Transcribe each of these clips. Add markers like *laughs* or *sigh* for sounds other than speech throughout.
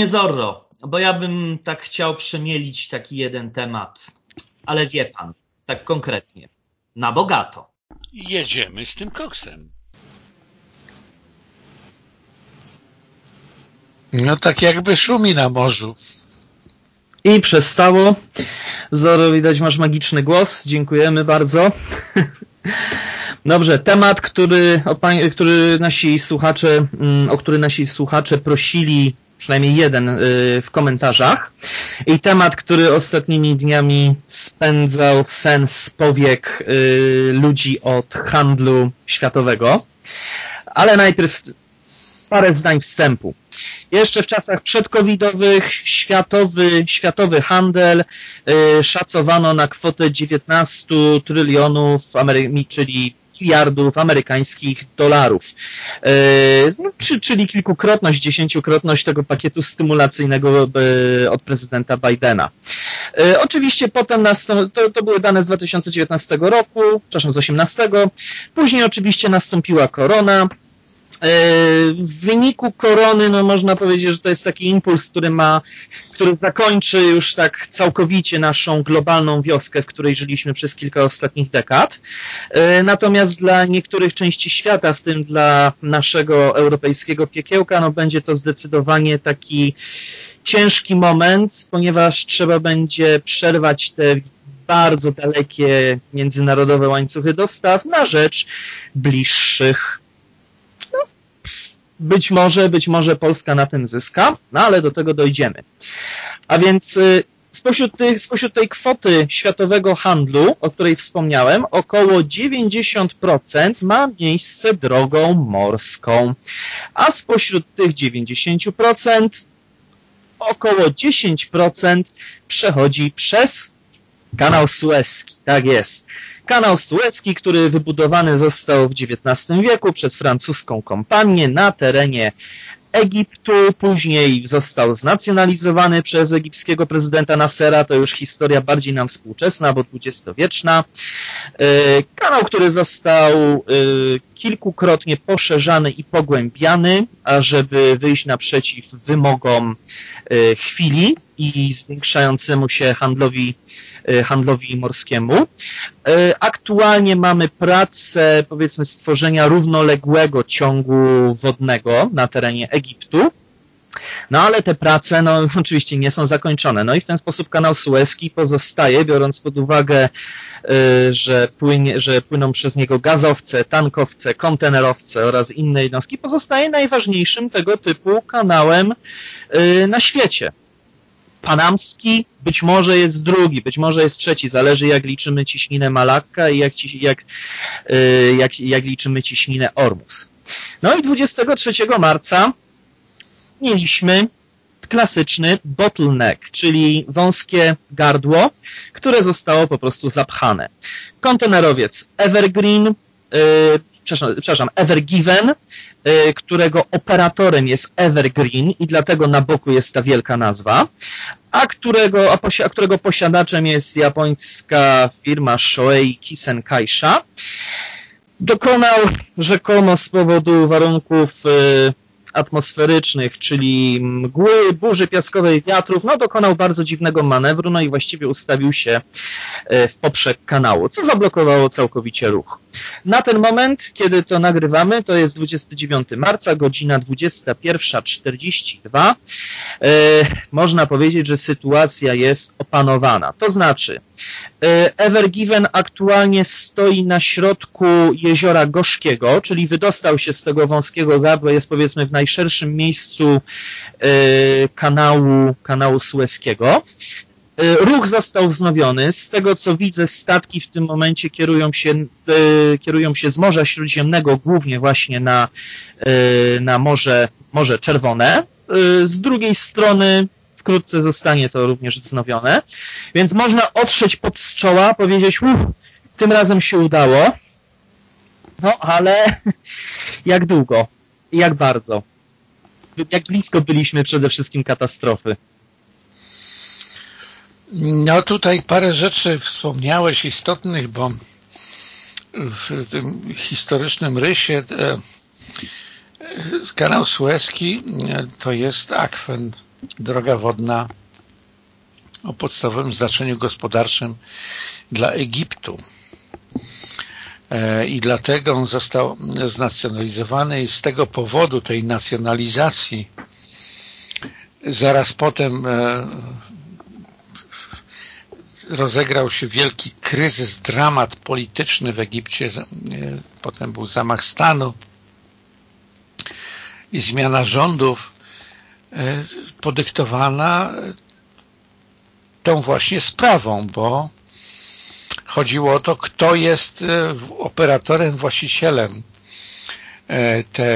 Panie Zorro, bo ja bym tak chciał przemielić taki jeden temat, ale wie pan, tak konkretnie, na bogato. Jedziemy z tym koksem. No tak jakby szumi na morzu. I przestało. Zoro, widać masz magiczny głos. Dziękujemy bardzo. *laughs* Dobrze, temat, który, o, który nasi słuchacze, mm, o który nasi słuchacze prosili, przynajmniej jeden y, w komentarzach. I temat, który ostatnimi dniami spędzał sens powiek y, ludzi od handlu światowego. Ale najpierw parę zdań wstępu. Jeszcze w czasach przedcovidowych światowy, światowy handel y, szacowano na kwotę 19 trylionów, czyli miliardów amerykańskich dolarów, y, no, czy, czyli kilkukrotność, dziesięciokrotność tego pakietu stymulacyjnego y, od prezydenta Bidena. Y, oczywiście potem nastąp, to, to były dane z 2019 roku, przepraszam, z 2018, później oczywiście nastąpiła korona, E, w wyniku korony, no można powiedzieć, że to jest taki impuls, który ma, który zakończy już tak całkowicie naszą globalną wioskę, w której żyliśmy przez kilka ostatnich dekad. E, natomiast dla niektórych części świata, w tym dla naszego europejskiego piekiełka, no będzie to zdecydowanie taki ciężki moment, ponieważ trzeba będzie przerwać te bardzo dalekie międzynarodowe łańcuchy dostaw na rzecz bliższych być może, być może Polska na tym zyska, no ale do tego dojdziemy. A więc y, spośród, tych, spośród tej kwoty światowego handlu, o której wspomniałem, około 90% ma miejsce drogą morską, a spośród tych 90% około 10% przechodzi przez kanał Suezki. Tak jest. Kanał Suezki, który wybudowany został w XIX wieku przez francuską kompanię na terenie Egiptu, później został znacjonalizowany przez egipskiego prezydenta Nassera, to już historia bardziej nam współczesna, bo dwudziestowieczna. E, kanał, który został e, kilkukrotnie poszerzany i pogłębiany, ażeby wyjść naprzeciw wymogom e, chwili i zwiększającemu się handlowi handlowi morskiemu. E, aktualnie mamy pracę, powiedzmy, stworzenia równoległego ciągu wodnego na terenie Egiptu. No ale te prace, no *laughs* oczywiście nie są zakończone. No i w ten sposób kanał Suezki pozostaje, biorąc pod uwagę, e, że, płynie, że płyną przez niego gazowce, tankowce, kontenerowce oraz inne jednostki, pozostaje najważniejszym tego typu kanałem na świecie. Panamski być może jest drugi, być może jest trzeci, zależy jak liczymy ciśninę Malakka i jak, jak, y, jak, jak liczymy ciśninę Ormus. No i 23 marca mieliśmy klasyczny bottleneck, czyli wąskie gardło, które zostało po prostu zapchane. Kontenerowiec Evergreen, yy, przepraszam, przepraszam, Evergiven, Y, którego operatorem jest Evergreen i dlatego na boku jest ta wielka nazwa, a którego, a którego posiadaczem jest japońska firma Shoei Kisen Kaisha. Dokonał rzekomo z powodu warunków y, atmosferycznych, czyli mgły, burzy piaskowej, wiatrów, no dokonał bardzo dziwnego manewru, no i właściwie ustawił się e, w poprzek kanału, co zablokowało całkowicie ruch. Na ten moment, kiedy to nagrywamy, to jest 29 marca, godzina 21.42, e, można powiedzieć, że sytuacja jest opanowana. To znaczy, e, Evergiven aktualnie stoi na środku jeziora Gorzkiego, czyli wydostał się z tego wąskiego gardła, jest powiedzmy w najszerszym miejscu e, kanału, kanału Suezkiego. E, ruch został wznowiony. Z tego co widzę, statki w tym momencie kierują się, kierują się z Morza Śródziemnego głównie właśnie na, na Morze, Morze Czerwone. Z drugiej strony wkrótce zostanie to również wznowione. Więc można otrzeć pod z czoła, powiedzieć, uff, tym razem się udało. No, ale *laughs* jak długo? Jak bardzo? jak blisko byliśmy przede wszystkim katastrofy? No tutaj parę rzeczy wspomniałeś istotnych, bo w tym historycznym rysie e, kanał Suezki e, to jest akwen droga wodna o podstawowym znaczeniu gospodarczym dla Egiptu. E, I dlatego on został znacjonalizowany i z tego powodu tej nacjonalizacji zaraz potem e, rozegrał się wielki kryzys, dramat polityczny w Egipcie, e, potem był zamach stanu i zmiana rządów podyktowana tą właśnie sprawą, bo chodziło o to, kto jest e, operatorem, właścicielem e, te,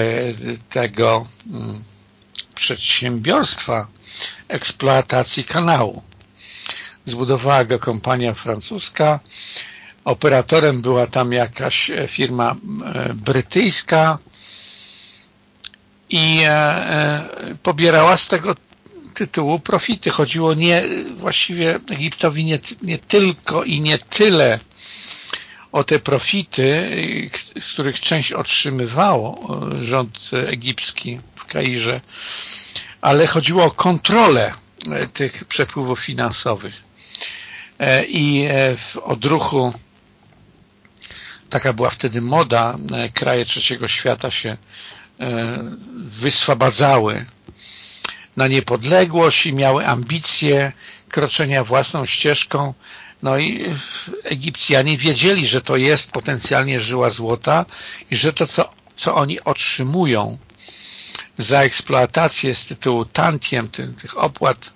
tego mm, przedsiębiorstwa eksploatacji kanału. Zbudowała go kompania francuska, operatorem była tam jakaś firma e, brytyjska i pobierała z tego tytułu profity. Chodziło nie właściwie Egiptowi nie, nie tylko i nie tyle o te profity, z których część otrzymywało e, rząd egipski w Kairze, ale chodziło o kontrolę e, tych przepływów finansowych. E, I w odruchu taka była wtedy moda, kraje trzeciego świata się wyswobadzały na niepodległość i miały ambicje kroczenia własną ścieżką. No i Egipcjanie wiedzieli, że to jest potencjalnie żyła złota i że to, co, co oni otrzymują za eksploatację z tytułu tantiem, tych, tych opłat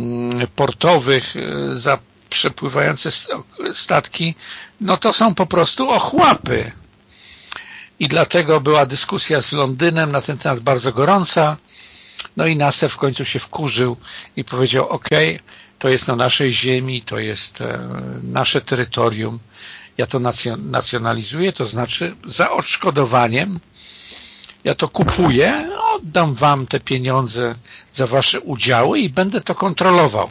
mm, portowych e, za przepływające statki, no to są po prostu ochłapy. I dlatego była dyskusja z Londynem na ten temat bardzo gorąca. No i Nasser w końcu się wkurzył i powiedział, ok, to jest na naszej ziemi, to jest e, nasze terytorium, ja to nacjonalizuję, to znaczy za odszkodowaniem ja to kupuję, oddam wam te pieniądze za wasze udziały i będę to kontrolował.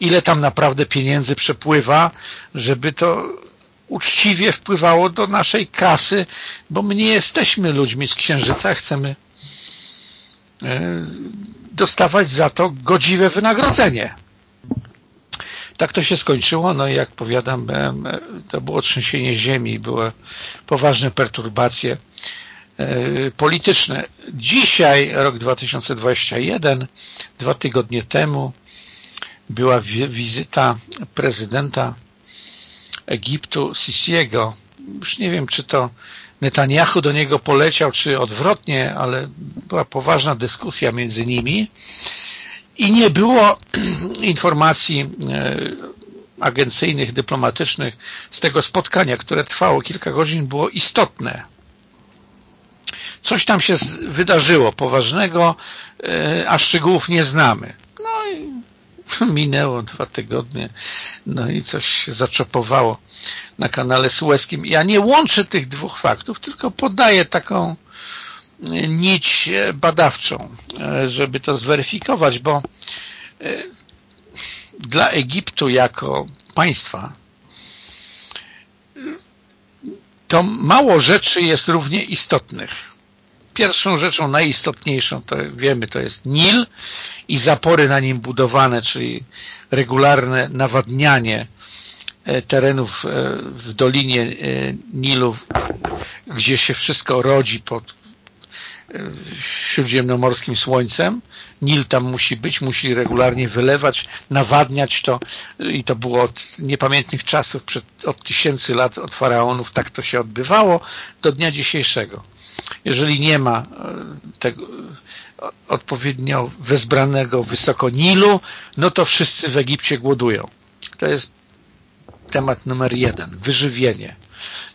Ile tam naprawdę pieniędzy przepływa, żeby to uczciwie wpływało do naszej kasy, bo my nie jesteśmy ludźmi z księżyca, chcemy E, dostawać za to godziwe wynagrodzenie. Tak to się skończyło, no i jak powiadam, e, to było trzęsienie ziemi, były poważne perturbacje e, polityczne. Dzisiaj, rok 2021, dwa tygodnie temu, była wizyta prezydenta Egiptu Sisiego. Już nie wiem, czy to Netanyahu do niego poleciał, czy odwrotnie, ale była poważna dyskusja między nimi i nie było *clears throat* informacji e, agencyjnych, dyplomatycznych z tego spotkania, które trwało kilka godzin, było istotne. Coś tam się wydarzyło poważnego, e, a szczegółów nie znamy. No i *laughs* minęło dwa tygodnie, no i coś się zaczopowało na kanale Sueskim. Ja nie łączę tych dwóch faktów, tylko podaję taką e, nić e, badawczą, e, żeby to zweryfikować, bo dla Egiptu jako państwa to mało rzeczy jest równie istotnych. Pierwszą rzeczą najistotniejszą, to wiemy, to jest Nil i zapory na nim budowane, czyli regularne nawadnianie E, terenów e, w Dolinie e, Nilu, gdzie się wszystko rodzi pod śródziemnomorskim słońcem. Nil tam musi być, musi regularnie wylewać, nawadniać to i to było od niepamiętnych czasów, przed, od tysięcy lat od faraonów, tak to się odbywało do dnia dzisiejszego. Jeżeli nie ma tego odpowiednio wezbranego wysoko Nilu, no to wszyscy w Egipcie głodują. To jest temat numer jeden, wyżywienie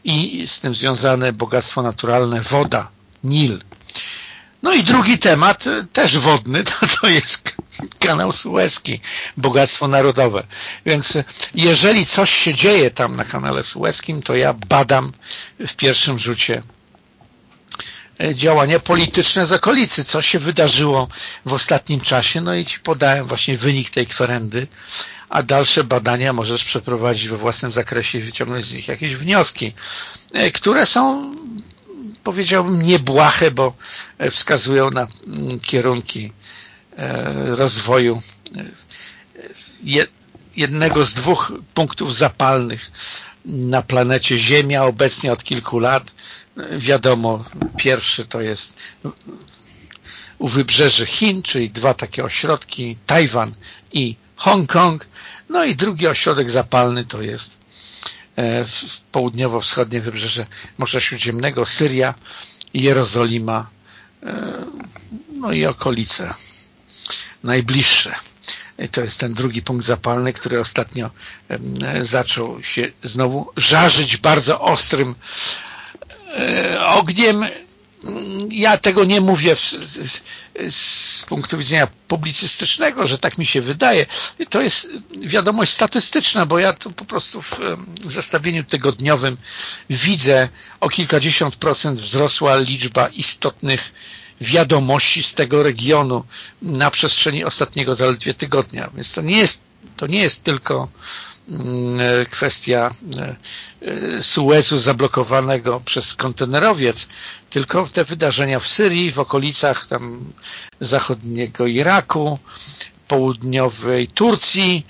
i z tym związane bogactwo naturalne, woda, Nil. No i drugi temat, też wodny, *laughs* to, to jest kanał Suezki, bogactwo narodowe. Więc jeżeli coś się dzieje tam na kanale Suezkim, to ja badam w pierwszym rzucie e, działania polityczne z okolicy, co się wydarzyło w ostatnim czasie, no i Ci podałem właśnie wynik tej kwerendy a dalsze badania możesz przeprowadzić we własnym zakresie i wyciągnąć z nich jakieś wnioski, e, które są powiedziałbym niebłahe, bo e, wskazują na mm, kierunki rozwoju jednego z dwóch punktów zapalnych na planecie Ziemia obecnie od kilku lat. Wiadomo, pierwszy to jest u wybrzeży Chin, czyli dwa takie ośrodki, Tajwan i Hongkong. No i drugi ośrodek zapalny to jest e, południowo-wschodnie wybrzeże Morza Śródziemnego, Syria, Jerozolima, e, no i okolice najbliższe. I to jest ten drugi punkt zapalny, który ostatnio zaczął się znowu żarzyć bardzo ostrym e, ogniem. Ja tego nie mówię z, z, z, punktu widzenia publicystycznego, że tak mi się wydaje. To jest wiadomość statystyczna, bo ja to po prostu w zestawieniu tygodniowym widzę o kilkadziesiąt procent wzrosła liczba istotnych wiadomości z tego regionu na przestrzeni ostatniego zaledwie tygodnia. Więc to nie jest, to nie jest tylko kwestia e, e, Suezu zablokowanego przez kontenerowiec, tylko te wydarzenia w Syrii, w okolicach tam zachodniego Iraku, południowej Turcji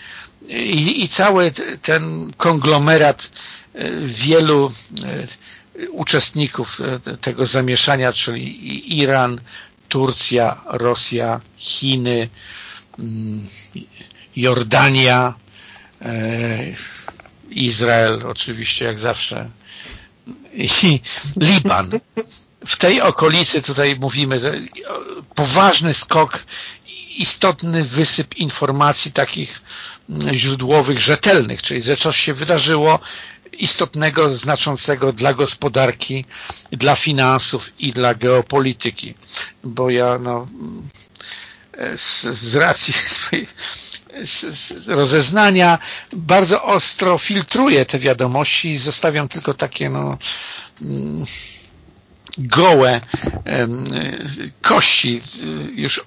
i, i cały ten konglomerat e, wielu uczestników tego zamieszania, czyli Iran, Turcja, Rosja, Chiny, mm, Jordania, e, Izrael oczywiście jak zawsze i *laughs* Liban. W tej okolicy tutaj mówimy, że poważny skok, istotny wysyp informacji takich mm, źródłowych, rzetelnych, czyli że coś się wydarzyło, istotnego, znaczącego dla gospodarki, dla finansów i dla geopolityki. Bo ja no, z, z racji *laughs* swojej rozeznania bardzo ostro filtruję te wiadomości i zostawiam tylko takie no mm, gołe kości już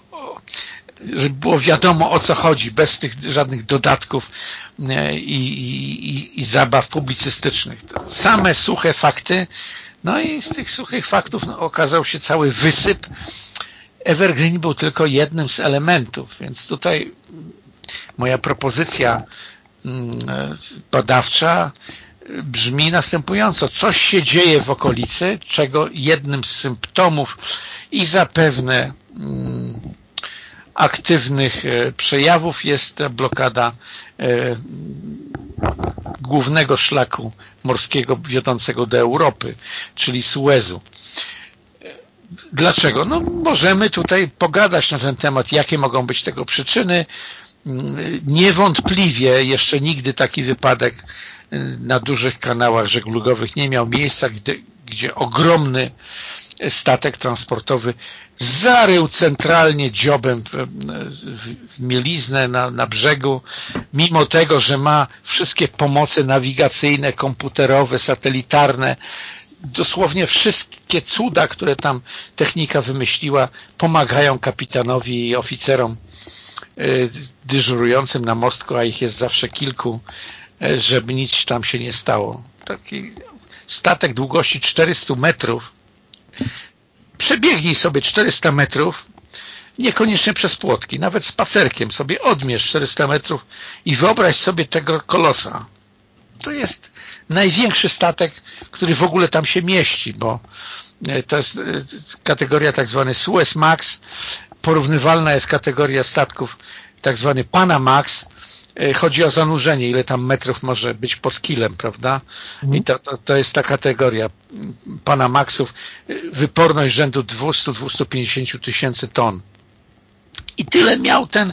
żeby było wiadomo o co chodzi, bez tych żadnych dodatków i, i, i zabaw publicystycznych. Same suche fakty, no i z tych suchych faktów no, okazał się cały wysyp. Evergreen był tylko jednym z elementów, więc tutaj moja propozycja mm, badawcza brzmi następująco. Coś się dzieje w okolicy, czego jednym z symptomów i zapewne mm, aktywnych e, przejawów jest blokada e, głównego szlaku morskiego wiodącego do Europy, czyli Suezu. Dlaczego? No możemy tutaj pogadać na ten temat, jakie mogą być tego przyczyny. Niewątpliwie jeszcze nigdy taki wypadek e, na dużych kanałach żeglugowych nie miał miejsca, gdzie, gdzie ogromny statek transportowy zarył centralnie dziobem w, mieliznę na, na brzegu, mimo tego, że ma wszystkie pomoce nawigacyjne, komputerowe, satelitarne, dosłownie wszystkie cuda, które tam technika wymyśliła, pomagają kapitanowi i oficerom y, dyżurującym na mostku, a ich jest zawsze kilku, y, żeby nic tam się nie stało. Taki statek długości 400 metrów przebiegnij sobie 400 metrów, niekoniecznie przez płotki, nawet spacerkiem sobie odmierz 400 metrów i wyobraź sobie tego kolosa. To jest największy statek, który w ogóle tam się mieści, bo e, to jest e, kategoria tak zwany Suez Max, porównywalna jest kategoria statków tak zwany Panamax, E, chodzi o zanurzenie, ile tam metrów może być pod kilem, prawda? Mhm. I to, to, to, jest ta kategoria pana Maxów, e, wyporność rzędu 200-250 tysięcy ton. I tyle miał ten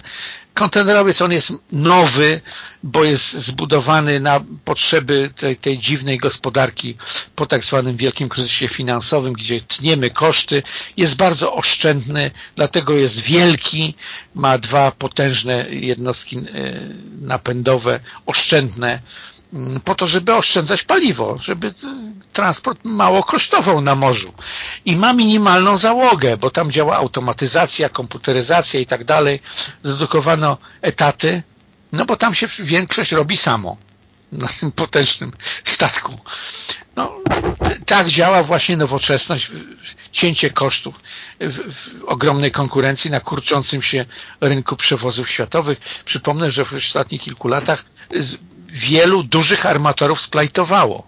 kontenerowiec, on jest nowy, bo jest zbudowany na potrzeby tej, tej dziwnej gospodarki po tak zwanym wielkim kryzysie finansowym, gdzie tniemy koszty, jest bardzo oszczędny, dlatego jest wielki, ma dwa potężne jednostki e, napędowe, oszczędne, po to, żeby oszczędzać paliwo, żeby transport mało kosztował na morzu. I ma minimalną załogę, bo tam działa automatyzacja, komputeryzacja i tak dalej. Zredukowano etaty, no bo tam się większość robi samo na tym potężnym statku. No, tak działa właśnie nowoczesność, cięcie kosztów w, w ogromnej konkurencji na kurczącym się rynku przewozów światowych. Przypomnę, że w ostatnich kilku latach wielu dużych armatorów splajtowało.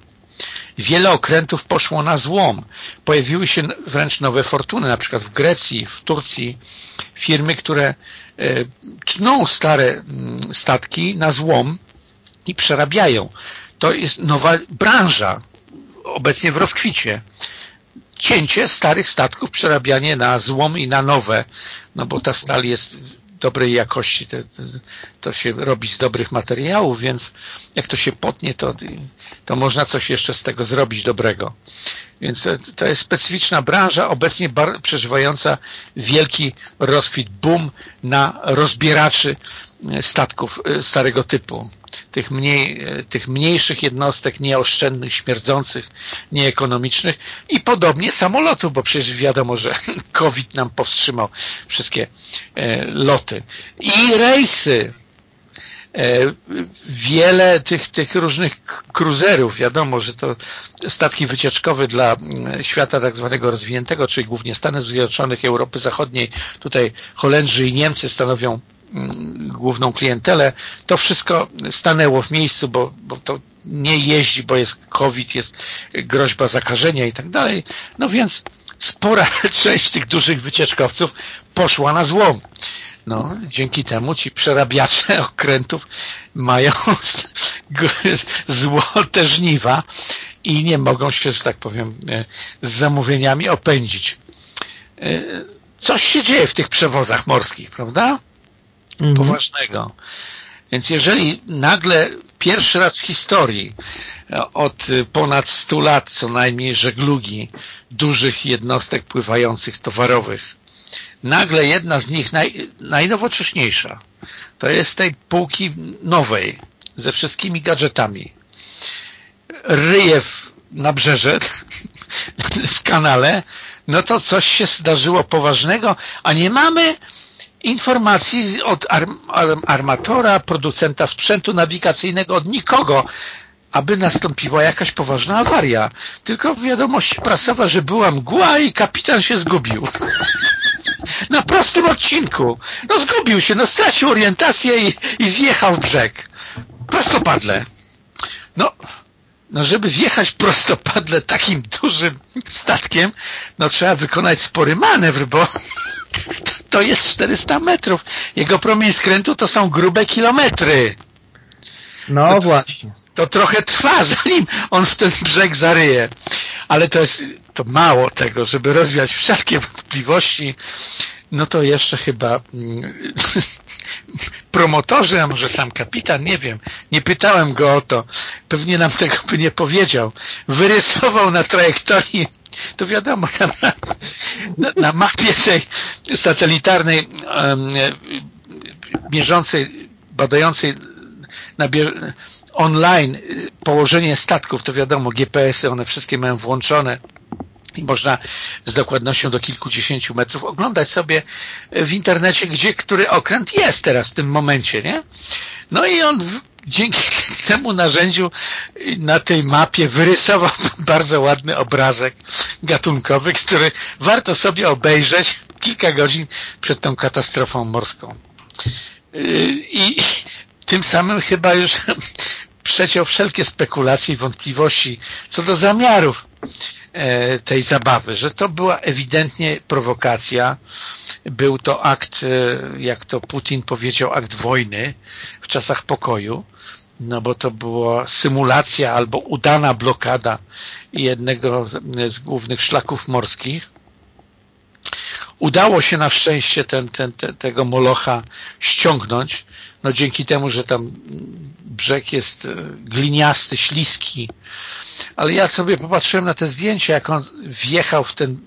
Wiele okrętów poszło na złom. Pojawiły się wręcz nowe fortuny, na przykład w Grecji, w Turcji, firmy, które e, tną stare mm, statki na złom i przerabiają. To jest nowa branża, obecnie w rozkwicie. Cięcie starych statków, przerabianie na złom i na nowe, no bo ta stal jest dobrej jakości, to, to, się robi z dobrych materiałów, więc jak to się potnie, to, to można coś jeszcze z tego zrobić dobrego. Więc to, to jest specyficzna branża, obecnie bar, przeżywająca wielki rozkwit, boom na rozbieraczy statków e, starego typu tych, mniej, e, tych mniejszych jednostek, nieoszczędnych, śmierdzących, nieekonomicznych i podobnie samolotów, bo przecież wiadomo, że *laughs* COVID nam powstrzymał wszystkie e, loty. I rejsy. E, wiele tych, tych różnych kruzerów, wiadomo, że to statki wycieczkowe dla mm, świata tak zwanego rozwiniętego, czyli głównie Stanów Zjednoczonych, Europy Zachodniej, tutaj Holendrzy i Niemcy stanowią główną klientelę, to wszystko stanęło w miejscu, bo, bo to nie jeździ, bo jest COVID, jest groźba zakażenia i tak dalej. No więc spora *laughs* część tych dużych wycieczkowców poszła na złom. No, dzięki temu ci przerabiacze *laughs* okrętów mają *laughs* złote żniwa i nie mogą się, że tak powiem, e, z zamówieniami opędzić. E, coś się dzieje w tych przewozach morskich, prawda? Mhm. poważnego. Więc jeżeli nagle pierwszy raz w historii e, od e, ponad 100 lat co najmniej żeglugi dużych jednostek pływających towarowych, nagle jedna z nich naj, najnowocześniejsza, to jest tej półki nowej, ze wszystkimi gadżetami, ryje w, na brzeże, *laughs* w kanale, no to coś się zdarzyło poważnego, a nie mamy informacji od armatora, producenta sprzętu nawigacyjnego, od nikogo, aby nastąpiła jakaś poważna awaria. Tylko wiadomość prasowa, że była mgła i kapitan się zgubił. *laughs* Na prostym odcinku. No zgubił się, no stracił orientację i, i wjechał w brzeg. Prostopadle. No, no żeby wjechać prostopadle takim dużym statkiem, no trzeba wykonać spory manewr, bo *laughs* to jest 400 metrów. Jego promień skrętu to są grube kilometry. No to, właśnie. To trochę trwa, *laughs* zanim on w ten brzeg zaryje. Ale to jest to mało tego, żeby rozwiać wszelkie wątpliwości, no to jeszcze chyba mm, *laughs* promotorzy, a może sam kapitan, nie wiem, nie pytałem go o to, pewnie nam tego by nie powiedział, wyrysował na trajektorii to wiadomo, na, na, na mapie tej satelitarnej um, mierzącej, badającej na online położenie statków, to wiadomo, GPS-y, one wszystkie mają włączone można z dokładnością do kilkudziesięciu metrów oglądać sobie w internecie, gdzie który okręt jest teraz w tym momencie, nie? No i on dzięki *laughs* temu narzędziu na tej mapie wyrysował *laughs* bardzo ładny obrazek gatunkowy, który warto sobie obejrzeć kilka godzin przed tą katastrofą morską. I *laughs* tym samym chyba już przeciął wszelkie spekulacje i wątpliwości co do zamiarów tej zabawy, że to była ewidentnie prowokacja, był to akt, e, jak to Putin powiedział, akt wojny w czasach pokoju, no bo to była symulacja albo udana blokada jednego z głównych szlaków morskich. Udało się na szczęście ten, ten, ten, tego Molocha ściągnąć, no dzięki temu, że tam brzeg jest e, gliniasty, śliski, ale ja sobie popatrzyłem na te zdjęcia, jak on wjechał w ten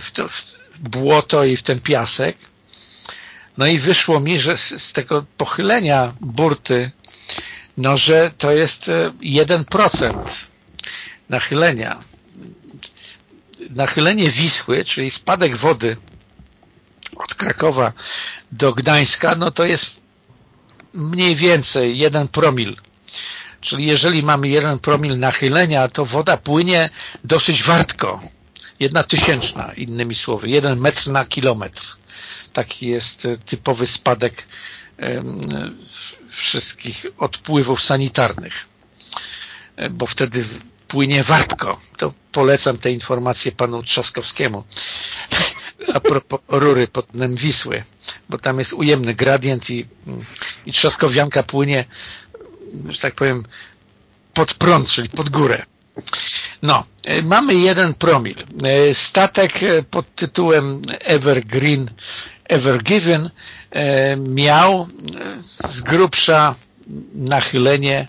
w to w błoto i w ten piasek, no i wyszło mi, że z, z tego pochylenia burty no, że to jest 1% e, nachylenia. Nachylenie Wisły, czyli spadek wody od Krakowa do Gdańska, no to jest mniej więcej 1 promil Czyli jeżeli mamy jeden promil nachylenia, to woda płynie dosyć wartko. Jedna tysięczna, innymi słowy. Jeden metr na kilometr. Taki jest e, typowy spadek wszystkich odpływów sanitarnych. E, bo wtedy płynie wartko. To polecam te informacje panu Trzaskowskiemu a propos rury pod dnem Wisły, bo tam jest ujemny gradient i, i trzaskowianka płynie, że tak powiem, pod prąd, czyli pod górę. No, e, mamy jeden promil. E, statek e, pod tytułem Evergreen Evergiven miał z grubsza nachylenie,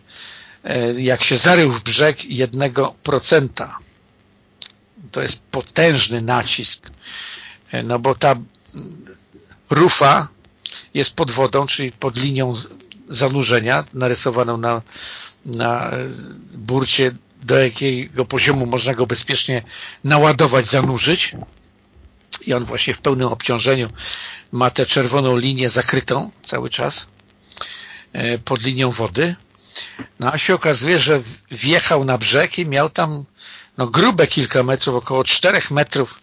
jak się zarył w brzeg, jednego procenta. To jest potężny nacisk no bo ta rufa jest pod wodą, czyli pod linią zanurzenia, narysowaną na, na burcie, do jakiego poziomu można go bezpiecznie naładować, zanurzyć i on właśnie w pełnym obciążeniu ma tę czerwoną linię zakrytą cały czas e, pod linią wody. No a się okazuje, że wjechał na brzeg i miał tam no, grube kilka metrów, około 4 metrów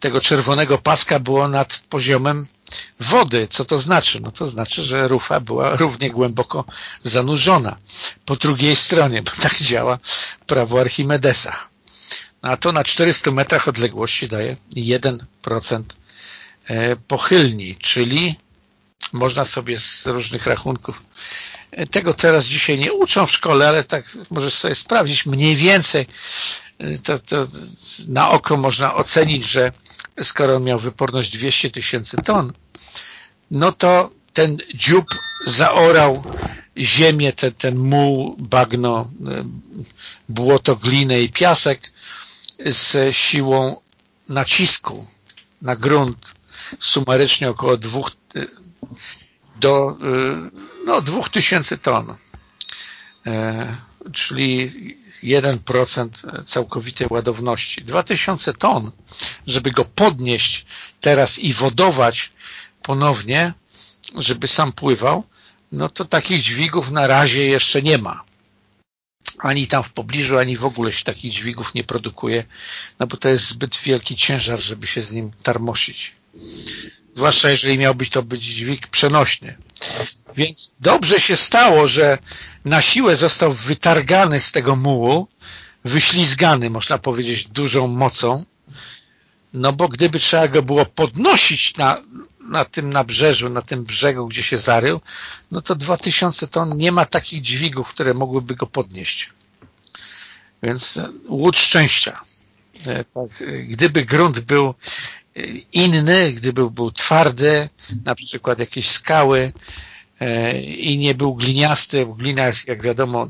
tego czerwonego paska było nad poziomem wody. Co to znaczy? No to znaczy, że rufa była równie głęboko zanurzona po drugiej stronie, bo tak działa prawo Archimedesa. No a to na 400 metrach odległości daje 1% e, pochylni, czyli można sobie z różnych rachunków. Tego teraz dzisiaj nie uczą w szkole, ale tak możesz sobie sprawdzić. Mniej więcej to, to na oko można ocenić, że skoro miał wyporność 200 tysięcy ton, no to ten dziób zaorał ziemię, ten, ten muł, bagno, błoto, glinę i piasek z siłą nacisku na grunt sumarycznie około dwóch do no, 2000 ton. E, czyli 1% całkowitej ładowności. 2000 ton, żeby go podnieść teraz i wodować ponownie, żeby sam pływał, no to takich dźwigów na razie jeszcze nie ma. Ani tam w pobliżu, ani w ogóle się takich dźwigów nie produkuje, no bo to jest zbyt wielki ciężar, żeby się z nim tarmosić. Zwłaszcza jeżeli miał być to być dźwig przenośny. Więc dobrze się stało, że na siłę został wytargany z tego mułu, wyślizgany, można powiedzieć, dużą mocą, no bo gdyby trzeba go było podnosić na, na tym nabrzeżu, na tym brzegu, gdzie się zarył, no to 2000 ton nie ma takich dźwigów, które mogłyby go podnieść. Więc łódź szczęścia. E, tak, gdyby grunt był inny, gdyby był twardy, na przykład jakieś skały e, i nie był gliniasty, bo glina jest, jak wiadomo,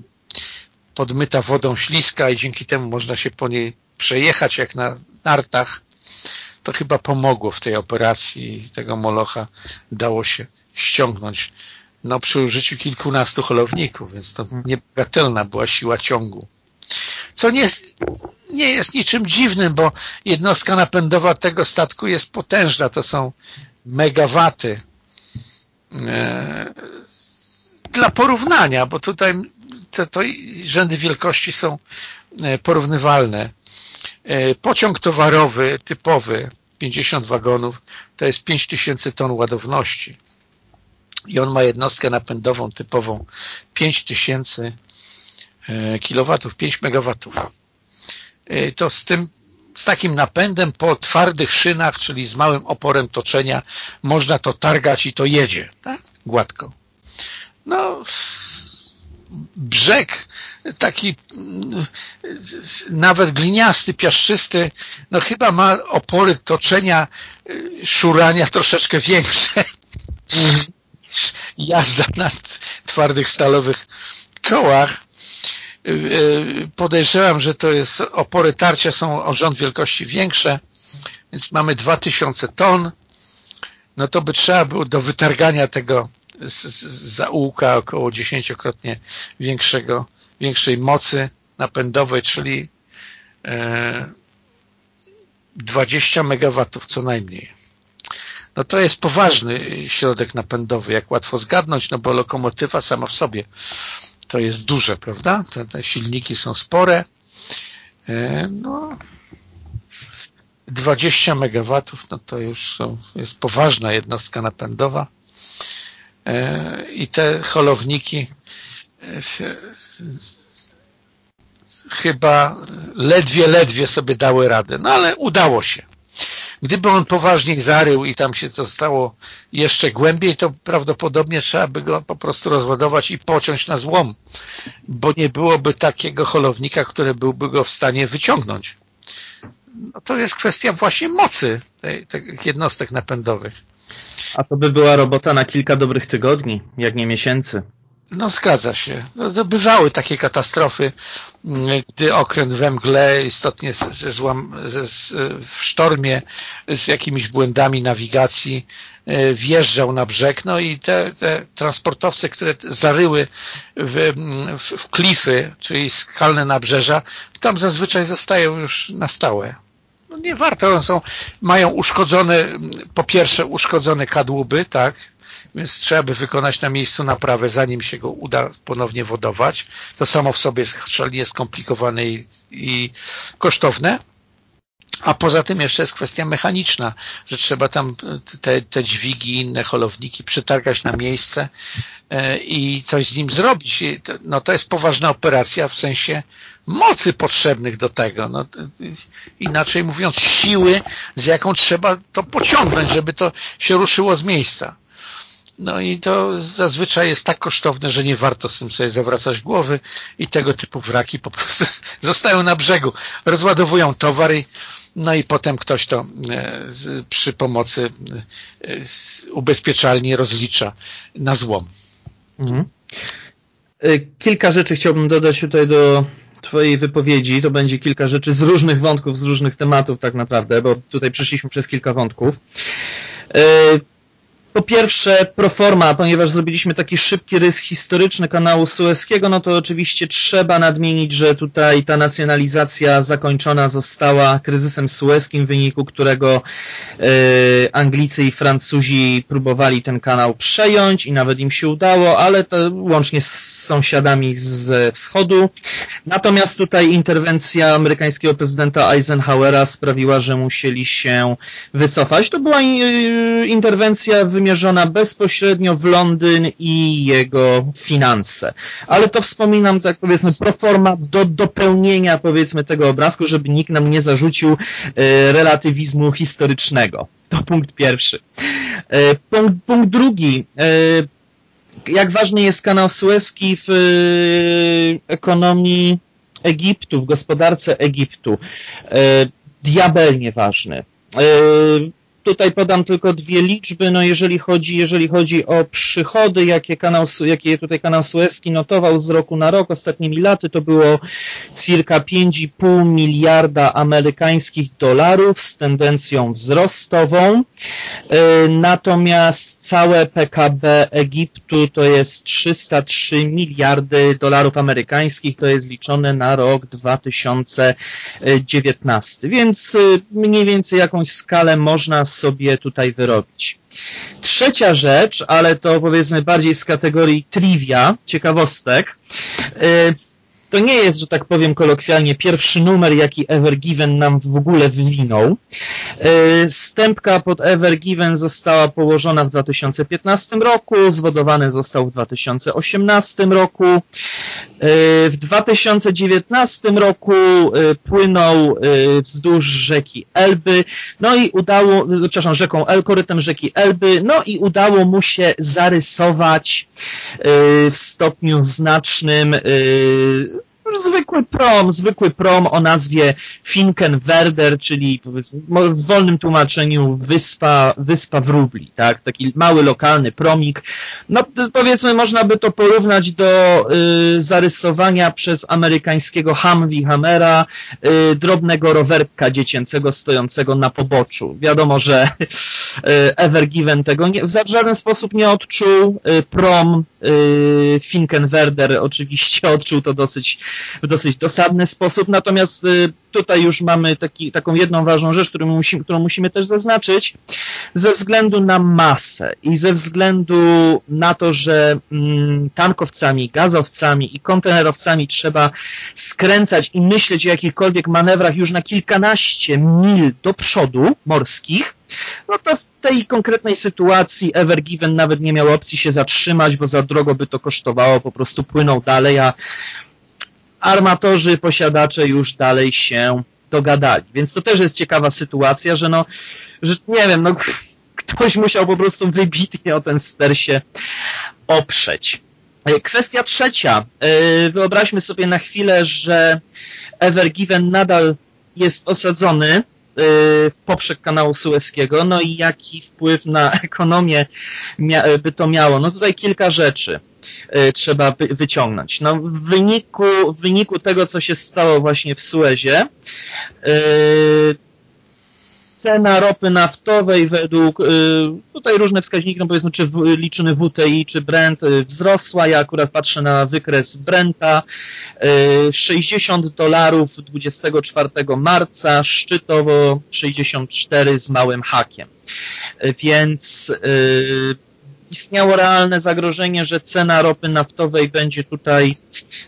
podmyta wodą śliska i dzięki temu można się po niej przejechać jak na nartach, to chyba pomogło w tej operacji tego molocha dało się ściągnąć. No, przy użyciu kilkunastu holowników, więc to niebagatelna była siła ciągu. Co nie jest, nie jest niczym dziwnym, bo jednostka napędowa tego statku jest potężna, to są megawaty. E, dla porównania, bo tutaj te, to rzędy wielkości są e, porównywalne. E, pociąg towarowy typowy, 50 wagonów, to jest 5000 ton ładowności. I on ma jednostkę napędową typową 5000 kilowatów, 5 megawatów. E, to z tym z takim napędem po twardych szynach, czyli z małym oporem toczenia, można to targać i to jedzie, tak? Gładko. No, brzeg taki nawet gliniasty, piaszczysty, no chyba ma opory toczenia, e, szurania troszeczkę większe niż jazda na twardych stalowych kołach Y, y, podejrzewam, że to jest opory tarcia są o rząd wielkości większe, więc mamy 2000 ton, no to by trzeba było do wytargania tego z, z zaułka około dziesięciokrotnie większego, większej mocy napędowej, czyli e, 20 MW co najmniej. No to jest poważny środek napędowy, jak łatwo zgadnąć, no bo lokomotywa sama w sobie to jest duże, prawda? Te, te silniki są spore. E, no, 20 MW, no to już są, jest poważna jednostka napędowa. E, I te holowniki chyba ledwie, ledwie sobie dały radę. No ale udało się. Gdyby on poważniej zarył i tam się zostało jeszcze głębiej, to prawdopodobnie trzeba by go po prostu rozładować i pociąć na złom, bo nie byłoby takiego holownika, który byłby go w stanie wyciągnąć. No to jest kwestia właśnie mocy tych jednostek napędowych. A to by była robota na kilka dobrych tygodni, jak nie miesięcy. No zgadza się. No, bywały takie katastrofy, mm, gdy okręt we mgle istotnie ze złam, ze, w sztormie z jakimiś błędami nawigacji e, wjeżdżał na brzeg, no i te, te transportowce, które zaryły w, w, w klify, czyli skalne nabrzeża, tam zazwyczaj zostają już na stałe. No nie warto, są, mają uszkodzone, po pierwsze uszkodzone kadłuby, tak, więc trzeba by wykonać na miejscu naprawę, zanim się go uda ponownie wodować. To samo w sobie jest szalenie skomplikowane i, i kosztowne. A poza tym jeszcze jest kwestia mechaniczna, że trzeba tam te, te dźwigi i inne holowniki przytargać na miejsce e, i coś z nim zrobić. No to jest poważna operacja w sensie mocy potrzebnych do tego. No, inaczej mówiąc, siły, z jaką trzeba to pociągnąć, żeby to się ruszyło z miejsca. No i to zazwyczaj jest tak kosztowne, że nie warto z tym sobie zawracać głowy i tego typu wraki po prostu *laughs* zostają na brzegu. Rozładowują towary, no i potem ktoś to e, przy pomocy e, ubezpieczalni rozlicza na złom. Mhm. E, kilka rzeczy chciałbym dodać tutaj do Twojej wypowiedzi. To będzie kilka rzeczy z różnych wątków, z różnych tematów tak naprawdę, bo tutaj przeszliśmy przez kilka wątków. Po pierwsze, proforma, ponieważ zrobiliśmy taki szybki rys historyczny kanału sueskiego, no to oczywiście trzeba nadmienić, że tutaj ta nacjonalizacja zakończona została kryzysem sueskim, w wyniku którego e, Anglicy i Francuzi próbowali ten kanał przejąć i nawet im się udało, ale to łącznie z sąsiadami z wschodu. Natomiast tutaj interwencja amerykańskiego prezydenta Eisenhowera sprawiła, że musieli się wycofać. To była e, interwencja w wymierzona bezpośrednio w Londyn i jego finanse. Ale to wspominam tak powiedzmy proforma do dopełnienia powiedzmy tego obrazku, żeby nikt nam nie zarzucił e, relatywizmu historycznego. To punkt pierwszy. E, punkt, punkt drugi. E, jak ważny jest kanał Suezki w ekonomii Egiptu, w gospodarce Egiptu? Diabelnie ważny. Tutaj podam tylko dwie liczby, no jeżeli chodzi, jeżeli chodzi o przychody, jakie, kanał, jakie tutaj kanał Suezki notował z roku na rok ostatnimi laty, to było circa 5,5 miliarda amerykańskich dolarów z tendencją wzrostową. E, natomiast całe PKB Egiptu to jest 303 miliardy dolarów amerykańskich, to jest liczone na rok 2019. Więc e, mniej więcej jakąś skalę można sobie tutaj wyrobić. Trzecia rzecz, ale to powiedzmy bardziej z kategorii trivia, ciekawostek. To nie jest, że tak powiem kolokwialnie, pierwszy numer, jaki Ever Given nam w ogóle wywinął. E, stępka pod Ever Given została położona w 2015 roku, zwodowany został w 2018 roku. E, w 2019 roku e, płynął wzdłuż rzeki Elby, no i udało, przepraszam, rzeką El, korytem rzeki Elby, no i udało mu się zarysować w stopniu znacznym zwykły prom, zwykły prom o nazwie Finkenwerder, czyli w wolnym tłumaczeniu wyspa, wyspa wróbli, tak? Taki mały lokalny promik. No powiedzmy można by to porównać do y, zarysowania przez amerykańskiego Humvee Hammera y, drobnego rowerka dziecięcego stojącego na poboczu. Wiadomo, że y, Ever Given tego nie, w żaden sposób nie odczuł. Y, prom y, Finkenwerder oczywiście *laughs* odczuł to dosyć w dosyć dosadny sposób. Natomiast tutaj już mamy taki, taką jedną ważną rzecz, którą musimy, którą musimy też zaznaczyć. Ze względu na masę i ze względu na to, że mm, tankowcami, gazowcami i kontenerowcami trzeba skręcać i myśleć o jakichkolwiek manewrach już na kilkanaście mil do przodu morskich, no to w tej konkretnej sytuacji Ever Given nawet nie miał opcji się zatrzymać, bo za drogo by to kosztowało, po prostu płynął dalej, a armatorzy, posiadacze już dalej się dogadali. Więc to też jest ciekawa sytuacja, że no, że nie wiem, no *laughs* ktoś musiał po prostu wybitnie o ten ster się oprzeć. Kwestia trzecia. Wyobraźmy sobie na chwilę, że Ever Given nadal jest osadzony w poprzek kanału Suezkiego, no i jaki wpływ na *laughs* ekonomię by to miało? No tutaj kilka rzeczy trzeba wyciągnąć. No w wyniku, w wyniku tego, co się stało właśnie w Suezie, cena ropy naftowej według, y, tutaj różne wskaźniki, no powiedzmy, czy liczymy WTI, czy Brent, y, wzrosła. Ja akurat patrzę na wykres Brenta. 60 y, dolarów 24 marca, szczytowo 64 z małym hakiem. Więc istniało realne zagrożenie, że cena ropy naftowej będzie tutaj,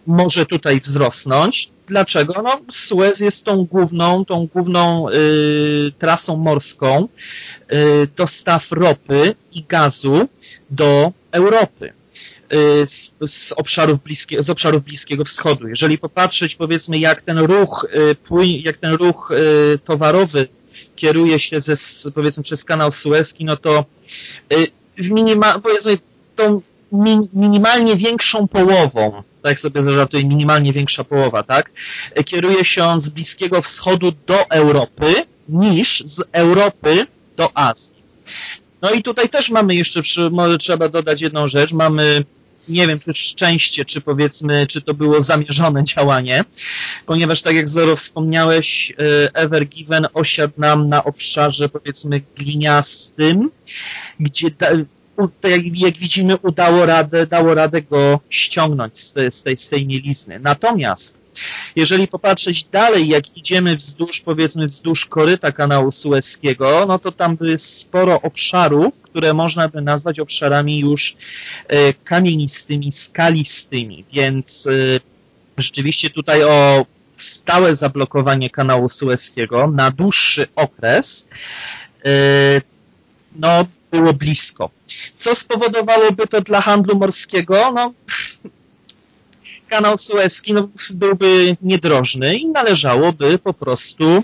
może tutaj wzrosnąć. Dlaczego? No, Suez jest tą główną, tą główną y, trasą morską y, dostaw ropy i gazu do Europy. Y, z, z, obszarów bliskie, z obszarów Bliskiego Wschodu. Jeżeli popatrzeć, powiedzmy, jak ten ruch, y, jak ten ruch y, towarowy kieruje się ze, powiedzmy, przez kanał Suezki, no to w powiedzmy, tą mi, minimalnie większą połową, tak sobie zażartuję, minimalnie większa połowa, tak, kieruje się z Bliskiego Wschodu do Europy niż z Europy do Azji. No i tutaj też mamy jeszcze, może trzeba dodać jedną rzecz, mamy nie wiem, czy szczęście, czy powiedzmy, czy to było zamierzone działanie, ponieważ tak jak Zoro wspomniałeś, e, Ever Given osiadł nam na obszarze powiedzmy gliniastym, gdzie jak, jak widzimy udało radę, dało radę go ściągnąć z, z, tej, z tej mielizny. Natomiast jeżeli popatrzeć dalej, jak idziemy wzdłuż, powiedzmy, wzdłuż koryta kanału Suezkiego, no to tam jest sporo obszarów, które można by nazwać obszarami już e, kamienistymi, skalistymi, więc e, rzeczywiście tutaj o stałe zablokowanie kanału Suezkiego na dłuższy okres e, no, było blisko. Co spowodowałoby to dla handlu morskiego? No, kanał Suezki no, byłby niedrożny i należałoby po prostu e,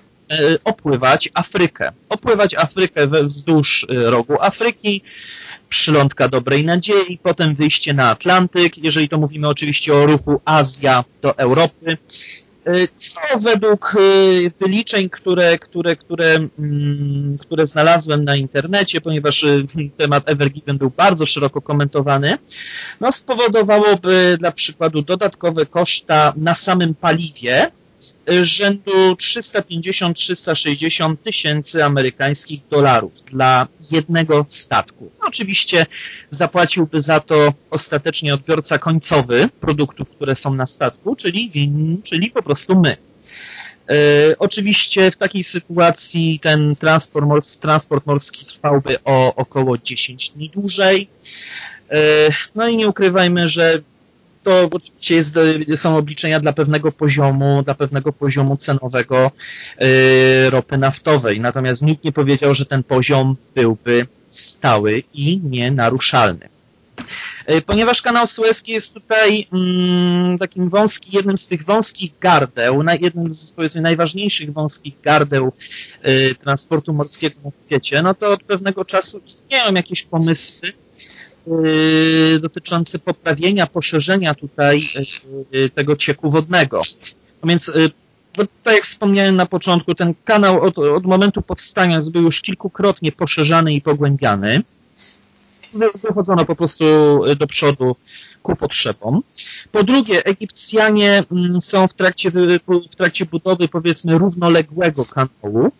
opływać Afrykę. Opływać Afrykę wzdłuż e, rogu Afryki, przylądka Dobrej Nadziei, potem wyjście na Atlantyk, jeżeli to mówimy oczywiście o ruchu Azja do Europy, co według e, wyliczeń, które, które, które, mm, które znalazłem na internecie, ponieważ e, temat Evergiven był bardzo szeroko komentowany, no spowodowałoby dla przykładu dodatkowe koszta na samym paliwie, rzędu 350-360 tysięcy amerykańskich dolarów dla jednego statku. Oczywiście zapłaciłby za to ostatecznie odbiorca końcowy produktów, które są na statku, czyli, czyli po prostu my. E, oczywiście w takiej sytuacji ten transport, transport morski trwałby o około 10 dni dłużej. E, no i nie ukrywajmy, że to oczywiście jest, są obliczenia dla pewnego poziomu, dla pewnego poziomu cenowego yy, ropy naftowej. Natomiast nikt nie powiedział, że ten poziom byłby stały i nienaruszalny. Yy, ponieważ kanał Suezki jest tutaj mm, takim wąski, jednym z tych wąskich gardeł, jednym z powiedzmy najważniejszych wąskich gardeł y, transportu morskiego na świecie, no to od pewnego czasu istnieją jakieś pomysły, Y, dotyczący poprawienia, poszerzenia tutaj y, y, tego cieku wodnego. No więc bo tak jak wspomniałem na początku, ten kanał od, od momentu powstania był już kilkukrotnie poszerzany i pogłębiany. Wychodzono po prostu do przodu ku potrzebom. Po drugie, Egipcjanie mm, są w trakcie, w trakcie budowy powiedzmy równoległego kanału,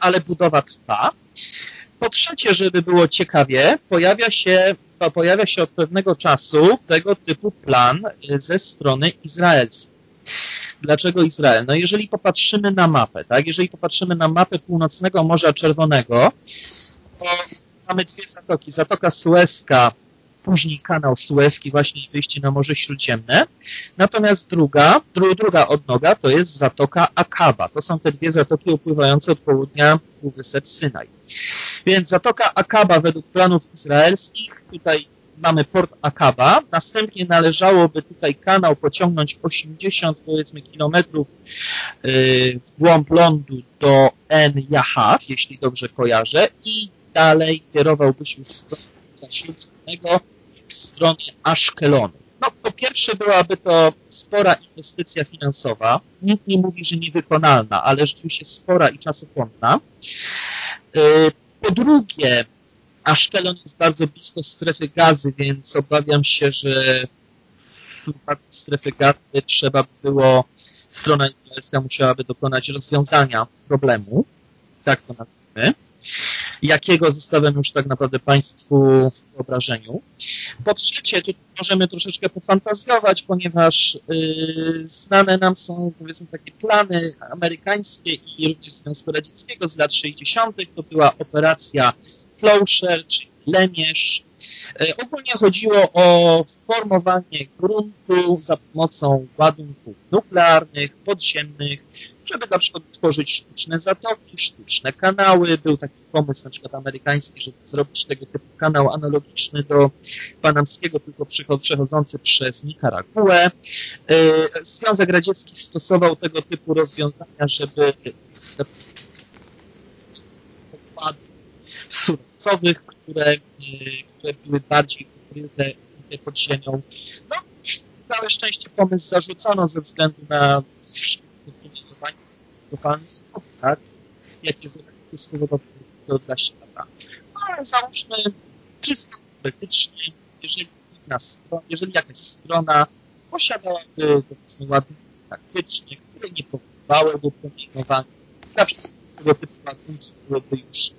ale budowa trwa. Po trzecie, żeby było ciekawie, pojawia się, pojawia się od pewnego czasu tego typu plan ze strony izraelskiej. Dlaczego Izrael? No jeżeli popatrzymy na mapę, tak, jeżeli popatrzymy na mapę północnego Morza Czerwonego, to mamy dwie zatoki. Zatoka Suezka, później kanał Suezki, właśnie wyjście na Morze Śródziemne. Natomiast druga, dru, druga odnoga to jest Zatoka Akaba. To są te dwie zatoki upływające od południa Półwysep Synaj. Więc Zatoka Akaba według planów izraelskich, tutaj mamy port Akaba, następnie należałoby tutaj kanał pociągnąć 80 powiedzmy kilometrów yy, w głąb lądu do En Yahav, jeśli dobrze kojarzę, i dalej kierowałby się w stronę w stronę Aszkelonu. No, po pierwsze byłaby to spora inwestycja finansowa. Nikt nie mówi, że niewykonalna, ale rzeczywiście spora i czasochłonna. Po drugie, Aszkelon jest bardzo blisko strefy gazy, więc obawiam się, że w przypadku strefy gazy trzeba by było, strona izraelska musiałaby dokonać rozwiązania problemu. Tak to nazwijmy. Jakiego zostawiam już tak naprawdę Państwu wyobrażeniu. Po trzecie, tu możemy troszeczkę pofantazjować, ponieważ yy, znane nam są powiedzmy takie plany amerykańskie i również Związku Radzieckiego z lat 60. To była operacja Plowshare, czyli Lemierz. Ogólnie chodziło o formowanie gruntu za pomocą ładunków nuklearnych, podziemnych, żeby na przykład tworzyć sztuczne zatoki, sztuczne kanały. Był taki pomysł na przykład amerykański, żeby zrobić tego typu kanał analogiczny do panamskiego, tylko przechodzący przez Nikaraguę. Związek Radziecki stosował tego typu rozwiązania, żeby surowcowych, które, które były bardziej ukryte pod ziemią. No, całe szczęście pomysł zarzucono ze względu na funkcjonowanie tak, jakie spowodowało to dla świata. No, ale załóżmy czysto teoretycznie, jeżeli, jeżeli jakaś strona posiadałaby powiedzmy ładunki taktyczne, które nie powodowałyby promieniowania, zawsze tego typu ładunki byłyby już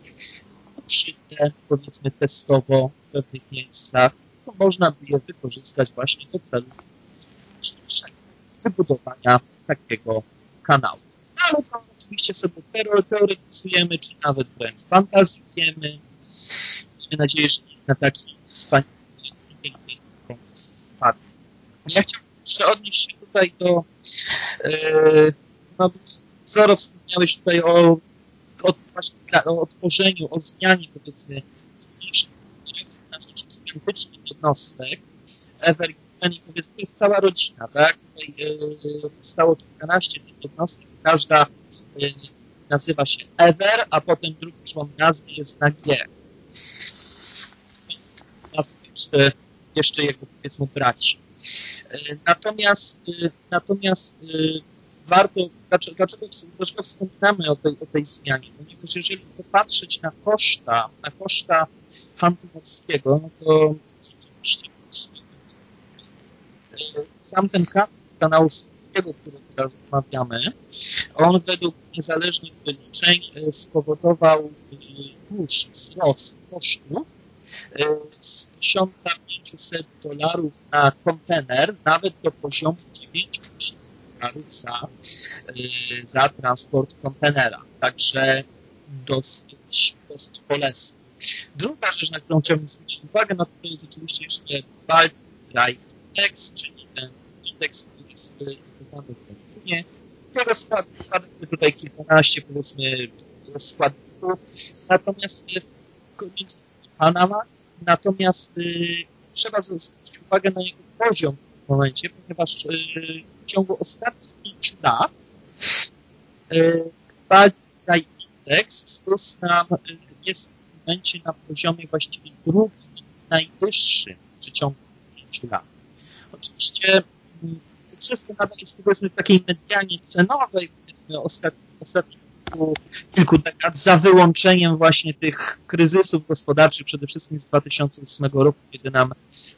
użyte, powiedzmy testowo w pewnych miejscach, to można by je wykorzystać właśnie do celu wybudowania takiego kanału. No, ale to oczywiście sobie teoretyzujemy, czy nawet wręcz fantazjujemy. Miejmy nadzieję, że na taki wspaniały pomysł padł. Ja chciałbym jeszcze odnieść się tutaj do yy, no, Zoro wspomniałeś tutaj o o, właśnie, o otworzeniu, o zmianie powiedzmy na rzecz gigantycznych jednostek, Evergreen, powiedzmy, to jest cała rodzina, tak? Tutaj yy, stało kilkanaście tych jednostek, każda yy, nazywa się Ever, a potem drugi człon nazwy jest na G. Jeszcze, jeszcze jego, powiedzmy, braci. Yy, natomiast, natomiast warto, dlaczego, dlaczego, wspominamy o tej, o tej zmianie? Ponieważ jeżeli popatrzeć na koszta, na koszta handlu morskiego, no to rzeczywiście sam ten kas z kanału Słupskiego, który teraz omawiamy, on według niezależnych wyliczeń e, spowodował już wzrost kosztów e, z 1500 dolarów na kontener nawet do poziomu 9000 za, y, za transport kontenera. Także dosyć, dosyć bolesny. Druga rzecz, na którą chciałbym zwrócić uwagę, no to jest oczywiście jeszcze Baltic Dry Index, czyli ten indeks, który jest wydany w Londynie. Tego składów składamy tutaj kilkanaście, powiedzmy, składników, natomiast między Panama, natomiast y, trzeba zwrócić uwagę na jego poziom w momencie, ponieważ y, ciągu ostatnich pięciu lat Badaj Index wzrósł nam jest w momencie na poziomie właściwie drugim najwyższym w przeciągu pięciu lat. Oczywiście mm, wszystko nadal jest powiedzmy w takiej medianie cenowej, powiedzmy ostatnich, ostatnich kilku, kilku dekad, za wyłączeniem właśnie tych kryzysów gospodarczych, przede wszystkim z 2008 roku, kiedy nam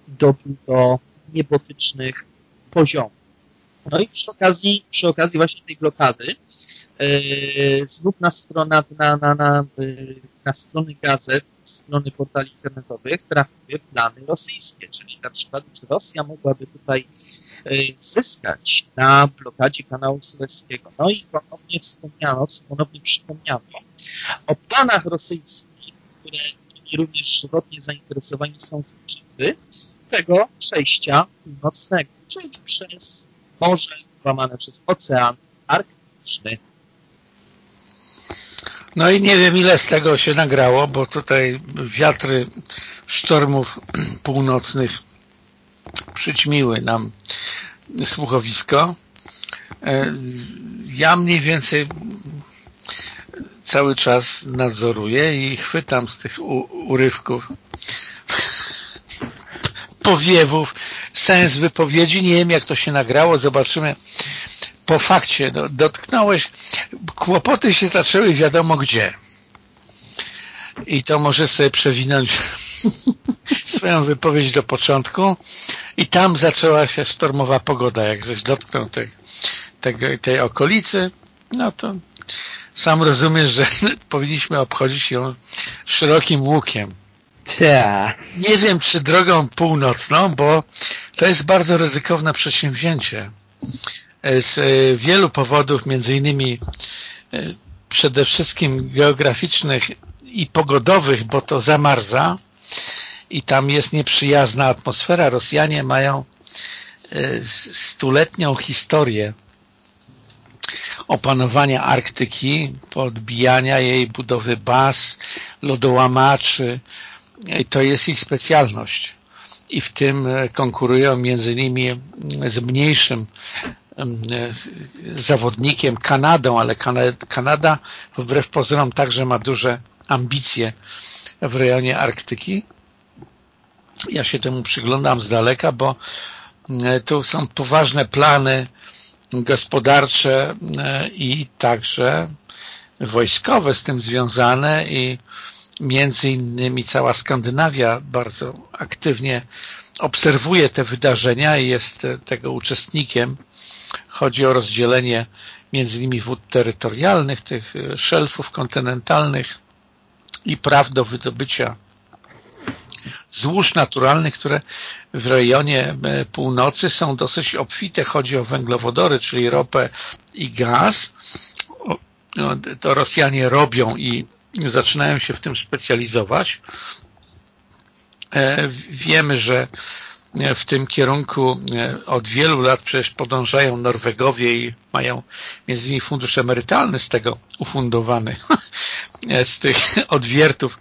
dobił do niebotycznych poziomów. No i przy okazji, przy okazji właśnie tej blokady znów na, stronę, na, na, na, na strony gazet, strony portali internetowych trafiły plany rosyjskie, czyli na przykład czy Rosja mogłaby tutaj zyskać na blokadzie kanału Suezkiego. No i ponownie wspomniano, ponownie przypomniano o planach rosyjskich, które również żywotnie zainteresowani są Chińczycy, tego przejścia północnego, czyli przez morze łamane przez ocean arktyczny. No i nie wiem ile z tego się nagrało, bo tutaj wiatry sztormów *clears throat* północnych przyćmiły nam słuchowisko. E, ja mniej więcej cały czas nadzoruję i chwytam z tych urywków *laughs* powiewów sens wypowiedzi. Nie wiem, jak to się nagrało. Zobaczymy po fakcie. No, dotknąłeś, kłopoty się zaczęły wiadomo gdzie. I to może sobie przewinąć *laughs* swoją wypowiedź do początku i tam zaczęła się sztormowa pogoda, jak żeś dotknął tej, tej, tej okolicy, no to sam rozumiesz, że *laughs* powinniśmy obchodzić ją szerokim łukiem. Ta. Nie wiem, czy drogą północną, bo to jest bardzo ryzykowne przedsięwzięcie. Z e, wielu powodów, między innymi e, przede wszystkim geograficznych i pogodowych, bo to zamarza, i tam jest nieprzyjazna atmosfera. Rosjanie mają e, stuletnią historię opanowania Arktyki, podbijania jej, budowy baz, lodołamaczy. I to jest ich specjalność. I w tym e, konkurują między innymi z mniejszym e, zawodnikiem Kanadą, ale Kanada wbrew pozorom także ma duże ambicje w rejonie Arktyki ja się temu przyglądam z daleka, bo e, tu są poważne plany gospodarcze i także wojskowe z tym związane i między innymi cała Skandynawia bardzo aktywnie obserwuje te wydarzenia i jest tego uczestnikiem. Chodzi o rozdzielenie między innymi wód terytorialnych, tych e, szelfów kontynentalnych i praw do wydobycia złóż naturalnych, które w rejonie e, północy są dosyć obfite. Chodzi o węglowodory, czyli ropę i gaz. No, to Rosjanie robią i zaczynają się w tym specjalizować. E, wiemy, że e, w tym kierunku od wielu lat przecież podążają Norwegowie i mają między innymi fundusz emerytalny z tego ufundowany, *laughs* z tych odwiertów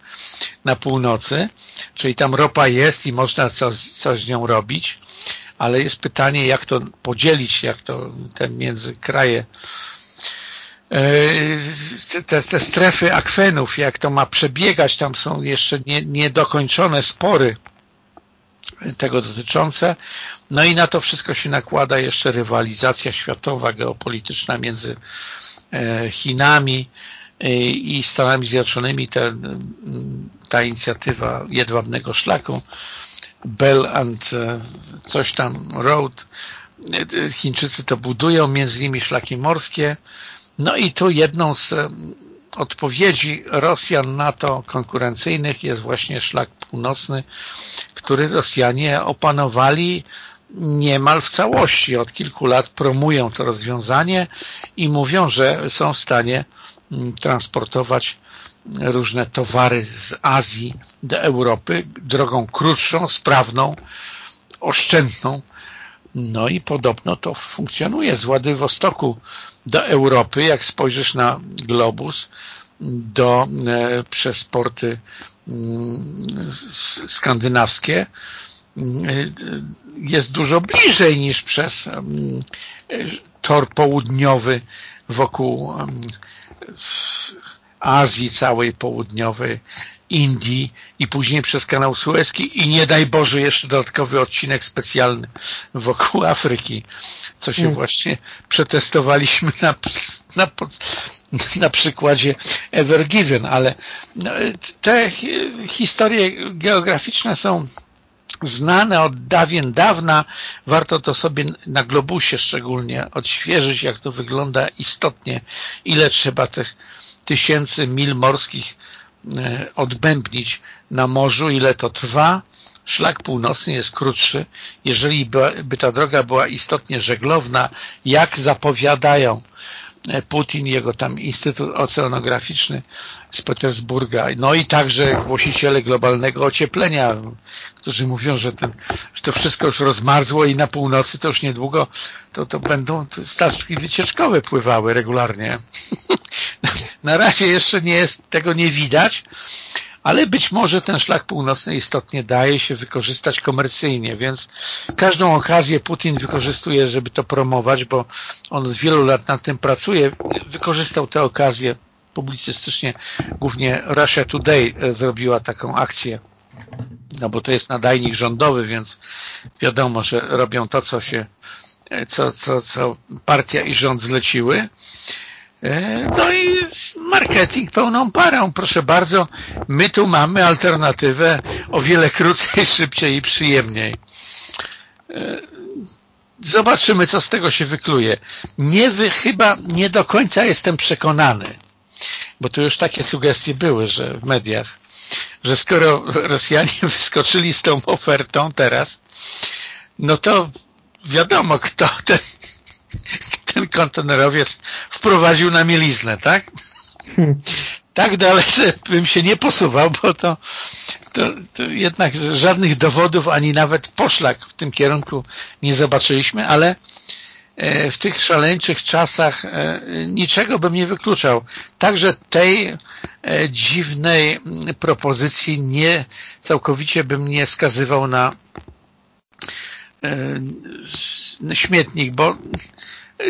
na północy, czyli tam ropa jest i można coś, coś z nią robić, ale jest pytanie, jak to podzielić, jak to te między kraje e, te, te strefy akwenów, jak to ma przebiegać, tam są jeszcze nie, niedokończone spory tego dotyczące. No i na to wszystko się nakłada jeszcze rywalizacja światowa, geopolityczna między e, Chinami, i Stanami Zjednoczonymi. Ta inicjatywa jedwabnego szlaku Bell and e, coś tam Road. Chińczycy to budują, między innymi szlaki morskie no i tu jedną z odpowiedzi Rosjan na to konkurencyjnych jest właśnie szlak północny, który Rosjanie opanowali niemal w całości. Od kilku lat promują to rozwiązanie i mówią, że są w stanie Mm, transportować różne towary z Azji do Europy drogą krótszą, sprawną, oszczędną. No i podobno to funkcjonuje. Z Władywostoku do Europy, jak spojrzysz na globus, do, e, przez porty mm, skandynawskie, mm, e, jest dużo bliżej niż przez tor południowy wokół Azji całej południowej, Indii i później przez kanał Suezki i nie daj Boże jeszcze dodatkowy odcinek specjalny wokół Afryki, co się hmm. właśnie przetestowaliśmy na, na, na przykładzie Ever Given, ale no, te historie geograficzne są znane od dawien dawna. Warto to sobie na globusie szczególnie odświeżyć, jak to wygląda istotnie, ile trzeba tych tysięcy mil morskich odbębnić na morzu, ile to trwa. Szlak północny jest krótszy. Jeżeli by, by ta droga była istotnie żeglowna, jak zapowiadają E, Putin, jego tam Instytut Oceanograficzny z Petersburga, no i także głosiciele globalnego ocieplenia, którzy mówią, że, ten, że to wszystko już rozmarzło i na północy to już niedługo to, to będą statki wycieczkowe pływały regularnie. *laughs* *laughs* na razie jeszcze nie jest, tego nie widać, ale być może ten szlak północny istotnie daje się wykorzystać komercyjnie, więc każdą okazję Putin wykorzystuje, żeby to promować, bo on od wielu lat nad tym pracuje. Wykorzystał tę okazję publicystycznie, głównie Russia Today e, zrobiła taką akcję, no bo to jest nadajnik rządowy, więc wiadomo, że robią to, co się co, co, co partia i rząd zleciły. E, no i marketing pełną parą. Proszę bardzo, my tu mamy alternatywę o wiele krócej, *laughs* szybciej i przyjemniej. E, zobaczymy, co z tego się wykluje. Nie wy, chyba nie do końca jestem przekonany, bo tu już takie sugestie były, że w mediach, że skoro Rosjanie *laughs* wyskoczyli z tą ofertą teraz, no to wiadomo, kto ten ten kontenerowiec wprowadził na mieliznę, tak? Tak dalece bym się nie posuwał, bo to, to, to jednak żadnych dowodów, ani nawet poszlak w tym kierunku nie zobaczyliśmy, ale e, w tych szaleńczych czasach e, niczego bym nie wykluczał. Także tej e, dziwnej propozycji nie całkowicie bym nie skazywał na śmietnik, bo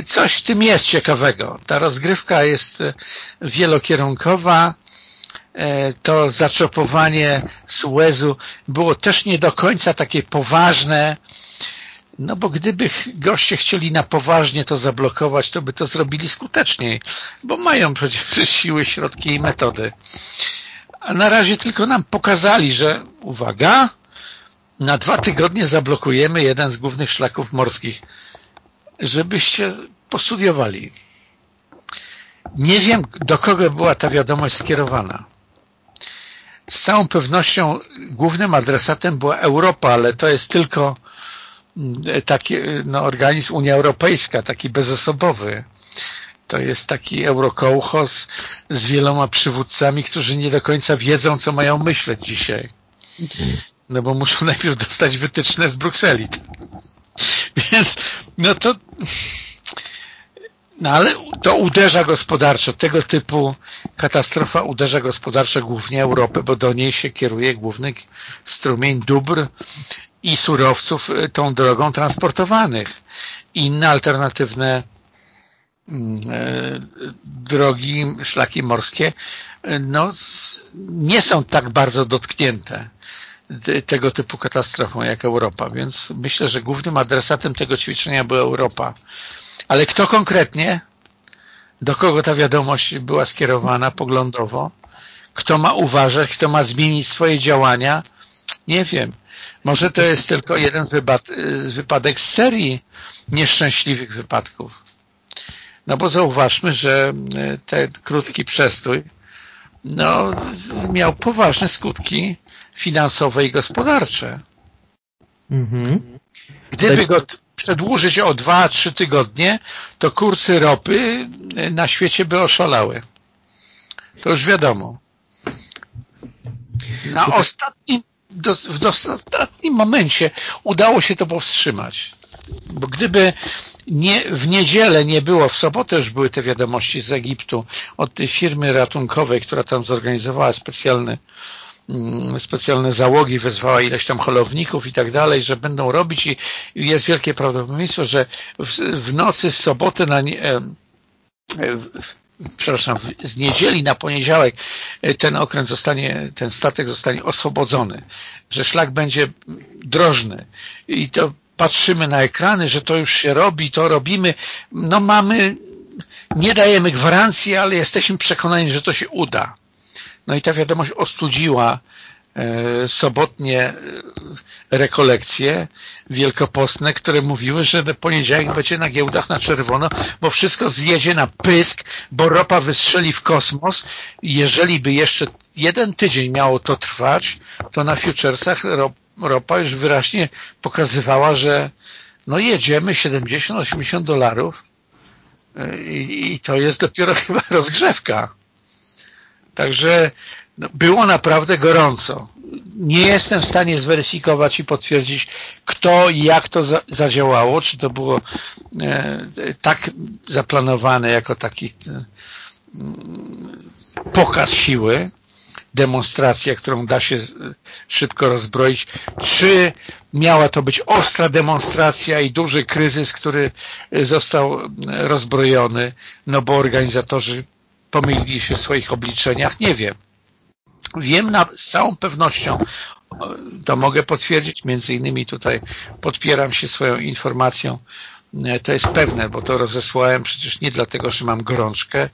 coś w tym jest ciekawego. Ta rozgrywka jest e, wielokierunkowa. E, to zaczopowanie Suezu było też nie do końca takie poważne, no bo gdyby goście chcieli na poważnie to zablokować, to by to zrobili skuteczniej, bo mają przecież *laughs* siły, środki i metody. A na razie tylko nam pokazali, że uwaga, na dwa tygodnie zablokujemy jeden z głównych szlaków morskich żebyście postudiowali. Nie wiem, do kogo była ta wiadomość skierowana. Z całą pewnością głównym adresatem była Europa, ale to jest tylko mm, taki no, organizm Unia Europejska, taki bezosobowy. To jest taki eurokołchos z wieloma przywódcami, którzy nie do końca wiedzą, co mają myśleć dzisiaj. No bo muszą *laughs* najpierw dostać wytyczne z Brukseli. *laughs* Więc, no to no ale to uderza gospodarczo. Tego typu katastrofa uderza gospodarczo głównie Europę, bo do niej się kieruje główny strumień dóbr i surowców y, tą drogą transportowanych. Inne alternatywne mm, y, drogi, szlaki morskie y, no, nie są tak bardzo dotknięte tego typu katastrofą jak Europa, więc myślę, że głównym adresatem tego ćwiczenia była Europa. Ale kto konkretnie? Do kogo ta wiadomość była skierowana poglądowo? Kto ma uważać? Kto ma zmienić swoje działania? Nie wiem. Może to jest tylko jeden z, z wypadek z serii nieszczęśliwych wypadków. No bo zauważmy, że ten krótki przestój no, miał poważne skutki finansowe i gospodarcze. Mhm. Gdyby go przedłużyć o dwa, trzy tygodnie, to kursy ropy na świecie by oszalały. To już wiadomo. Na ostatnim, do, w ostatnim momencie udało się to powstrzymać. Bo gdyby nie, w niedzielę nie było, w sobotę już były te wiadomości z Egiptu od tej firmy ratunkowej, która tam zorganizowała specjalny specjalne załogi, wezwała ileś tam holowników i tak dalej, że będą robić i jest wielkie prawdopodobieństwo, że w, w nocy z soboty na nie, e, przepraszam, z niedzieli na poniedziałek e, ten okręt zostanie, ten statek zostanie oswobodzony, że szlak będzie drożny i to patrzymy na ekrany, że to już się robi, to robimy, no mamy, nie dajemy gwarancji, ale jesteśmy przekonani, że to się uda. No i ta wiadomość ostudziła e, sobotnie e, rekolekcje wielkopostne, które mówiły, że w poniedziałek będzie na giełdach na czerwono, bo wszystko zjedzie na pysk, bo ropa wystrzeli w kosmos. Jeżeli by jeszcze jeden tydzień miało to trwać, to na futuresach ropa już wyraźnie pokazywała, że no jedziemy 70-80 dolarów i, i to jest dopiero *laughs* chyba rozgrzewka. Także no, było naprawdę gorąco. Nie jestem w stanie zweryfikować i potwierdzić, kto i jak to za, zadziałało, czy to było e, tak zaplanowane jako taki e, pokaz siły, demonstracja, którą da się szybko rozbroić, czy miała to być ostra demonstracja i duży kryzys, który został rozbrojony, no bo organizatorzy pomylili się w swoich obliczeniach, nie wiem. Wiem na, z całą pewnością, to mogę potwierdzić, między innymi tutaj podpieram się swoją informacją, to jest pewne, bo to rozesłałem przecież nie dlatego, że mam gorączkę,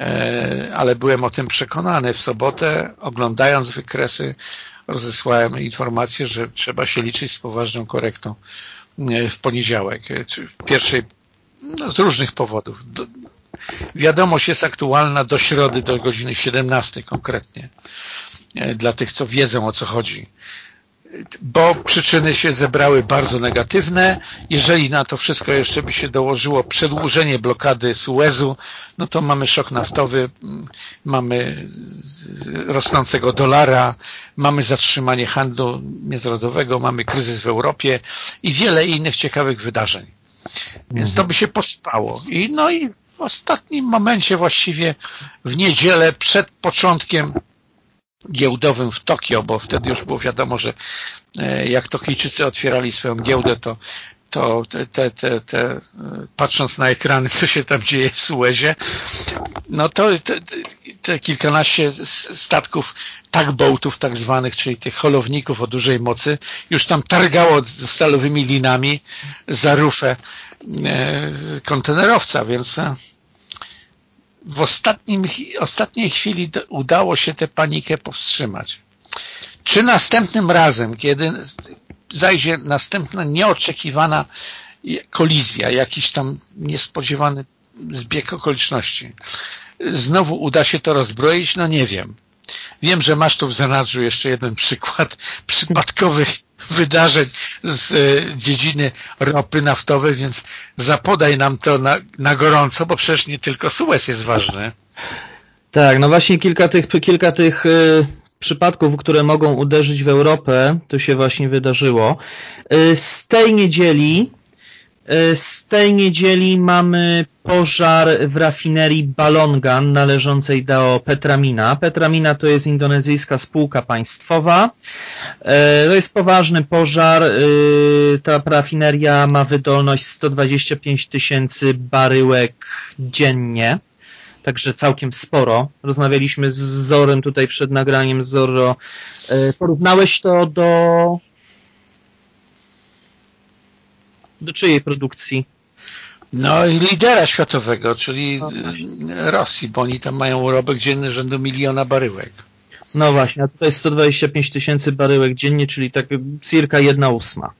e, ale byłem o tym przekonany. W sobotę, oglądając wykresy, rozesłałem informację, że trzeba się liczyć z poważną korektą e, w poniedziałek, e, czy w pierwszej, no, z różnych powodów. Wiadomość jest aktualna do środy, do godziny 17 konkretnie, e, dla tych, co wiedzą o co chodzi. Bo przyczyny się zebrały bardzo negatywne. Jeżeli na to wszystko jeszcze by się dołożyło przedłużenie blokady Suezu, no to mamy szok naftowy, mamy rosnącego dolara, mamy zatrzymanie handlu międzynarodowego, mamy kryzys w Europie i wiele innych ciekawych wydarzeń. Więc to by się posypało. I, no i w ostatnim momencie właściwie w niedzielę przed początkiem giełdowym w Tokio, bo wtedy już było wiadomo, że e, jak Tokijczycy otwierali swoją giełdę, to to te, te, te, patrząc na ekrany, co się tam dzieje w Suezie, no to te, te kilkanaście statków tugboatów tak zwanych, czyli tych holowników o dużej mocy, już tam targało stalowymi linami za rufę e, kontenerowca, więc e, w ostatnim, ostatniej chwili udało się tę panikę powstrzymać. Czy następnym razem, kiedy zajdzie następna nieoczekiwana kolizja, jakiś tam niespodziewany zbieg okoliczności, znowu uda się to rozbroić? No nie wiem. Wiem, że masz tu w zanadrzu jeszcze jeden przykład *laughs* przypadkowych wydarzeń z e, dziedziny ropy naftowej, więc zapodaj nam to na, na gorąco, bo przecież nie tylko Suez jest ważny. Tak, no właśnie kilka tych, kilka tych e, przypadków, które mogą uderzyć w Europę, to się właśnie wydarzyło. E, z tej niedzieli z tej niedzieli mamy pożar w rafinerii Balongan należącej do Petramina. Petramina to jest indonezyjska spółka państwowa. E, to jest poważny pożar. E, ta rafineria ma wydolność 125 tysięcy baryłek dziennie także całkiem sporo. Rozmawialiśmy z Zorem tutaj przed nagraniem. Zoro, porównałeś to do Do czyjej produkcji? No i lidera światowego, czyli no Rosji, bo oni tam mają urobek dzienny rzędu miliona baryłek. No właśnie, a tutaj 125 tysięcy baryłek dziennie, czyli tak cirka jedna ósma.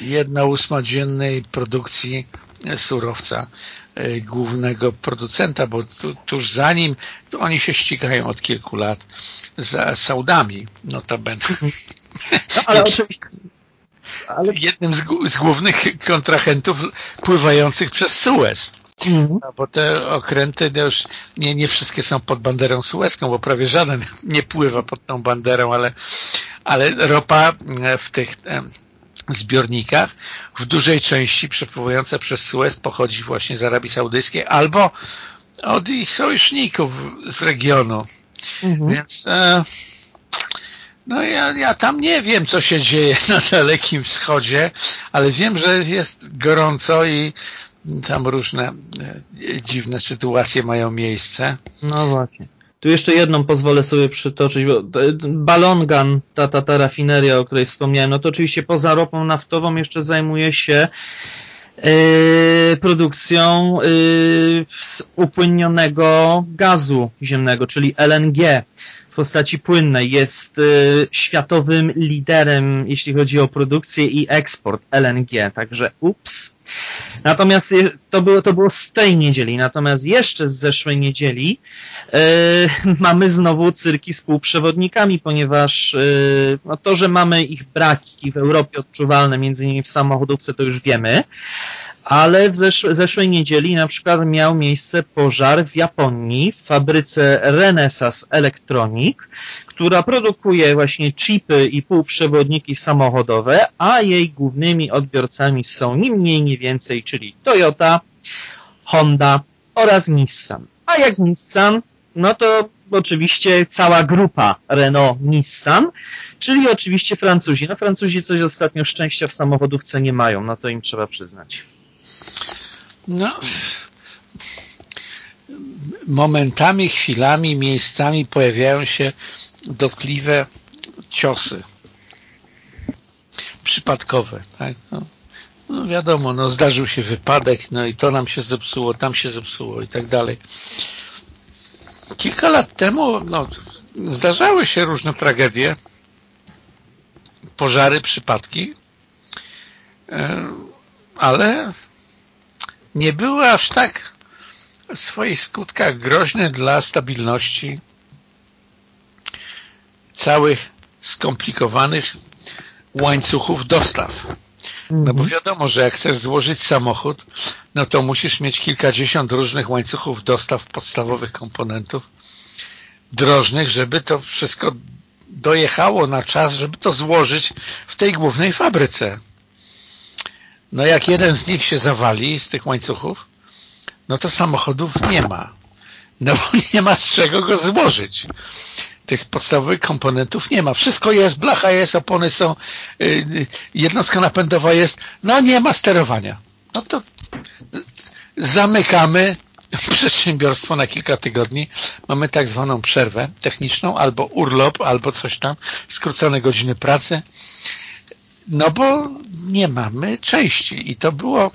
Jedna ósma dziennej produkcji surowca e, głównego producenta, bo tu, tuż za nim oni się ścigają od kilku lat za Saudami, notabene. No, ale *laughs* oczywiście ale... jednym z, z, głównych kontrahentów pływających przez Suez. Mhm. Bo te okręty no już nie, nie wszystkie są pod banderą sueską, bo prawie żaden *laughs* nie pływa pod tą banderą, ale, ale ropa e, w tych e, zbiornikach w dużej części przepływająca przez Suez pochodzi właśnie z Arabii Saudyjskiej albo od ich sojuszników z regionu. Mhm. Więc e, no ja, ja tam nie wiem, co się dzieje *laughs* na Dalekim Wschodzie, ale wiem, że jest gorąco i tam różne e, dziwne sytuacje mają miejsce. No właśnie. Tu jeszcze jedną pozwolę sobie przytoczyć, bo Balongan, ta, ta, ta rafineria, o której wspomniałem, no to oczywiście poza ropą naftową jeszcze zajmuje się yy, produkcją yy, upłynnionego gazu ziemnego, czyli LNG postaci płynnej. Jest y, światowym liderem, jeśli chodzi o produkcję i eksport LNG, także ups. Natomiast to było, to było z tej niedzieli, natomiast jeszcze z zeszłej niedzieli yy, *laughs* mamy znowu cyrki z półprzewodnikami, ponieważ yy, no to, że mamy ich braki w Europie odczuwalne, między innymi w samochodówce, to już wiemy ale w zesz zeszłej niedzieli na przykład miał miejsce pożar w Japonii w fabryce Renesas Electronic, która produkuje właśnie chipy i półprzewodniki samochodowe, a jej głównymi odbiorcami są ni mniej, ni więcej, czyli Toyota, Honda oraz Nissan. A jak Nissan, no to oczywiście cała grupa Renault-Nissan, czyli oczywiście Francuzi. No Francuzi coś ostatnio szczęścia w samochodówce nie mają, no to im trzeba przyznać. No, momentami, chwilami, miejscami pojawiają się dotkliwe ciosy przypadkowe. Tak? No, no wiadomo, no zdarzył się wypadek, no i to nam się zepsuło, tam się zepsuło i tak dalej. Kilka lat temu no, zdarzały się różne tragedie, pożary, przypadki, e, ale nie były aż tak w swoich skutkach groźne dla stabilności całych skomplikowanych łańcuchów dostaw. No bo mhm. wiadomo, że jak chcesz złożyć samochód, no to musisz mieć kilkadziesiąt różnych łańcuchów dostaw podstawowych komponentów drożnych, żeby to wszystko dojechało na czas, żeby to złożyć w tej głównej fabryce. No jak jeden z nich się zawali z tych łańcuchów, no to samochodów nie ma. No bo *laughs* nie ma z czego go złożyć. Tych podstawowych komponentów nie ma. Wszystko jest, blacha jest, opony są, yy, jednostka napędowa jest, no nie ma sterowania. No to zamykamy *laughs* przedsiębiorstwo na kilka tygodni. Mamy tak zwaną przerwę techniczną, albo urlop, albo coś tam, skrócone godziny pracy no bo nie mamy części i to było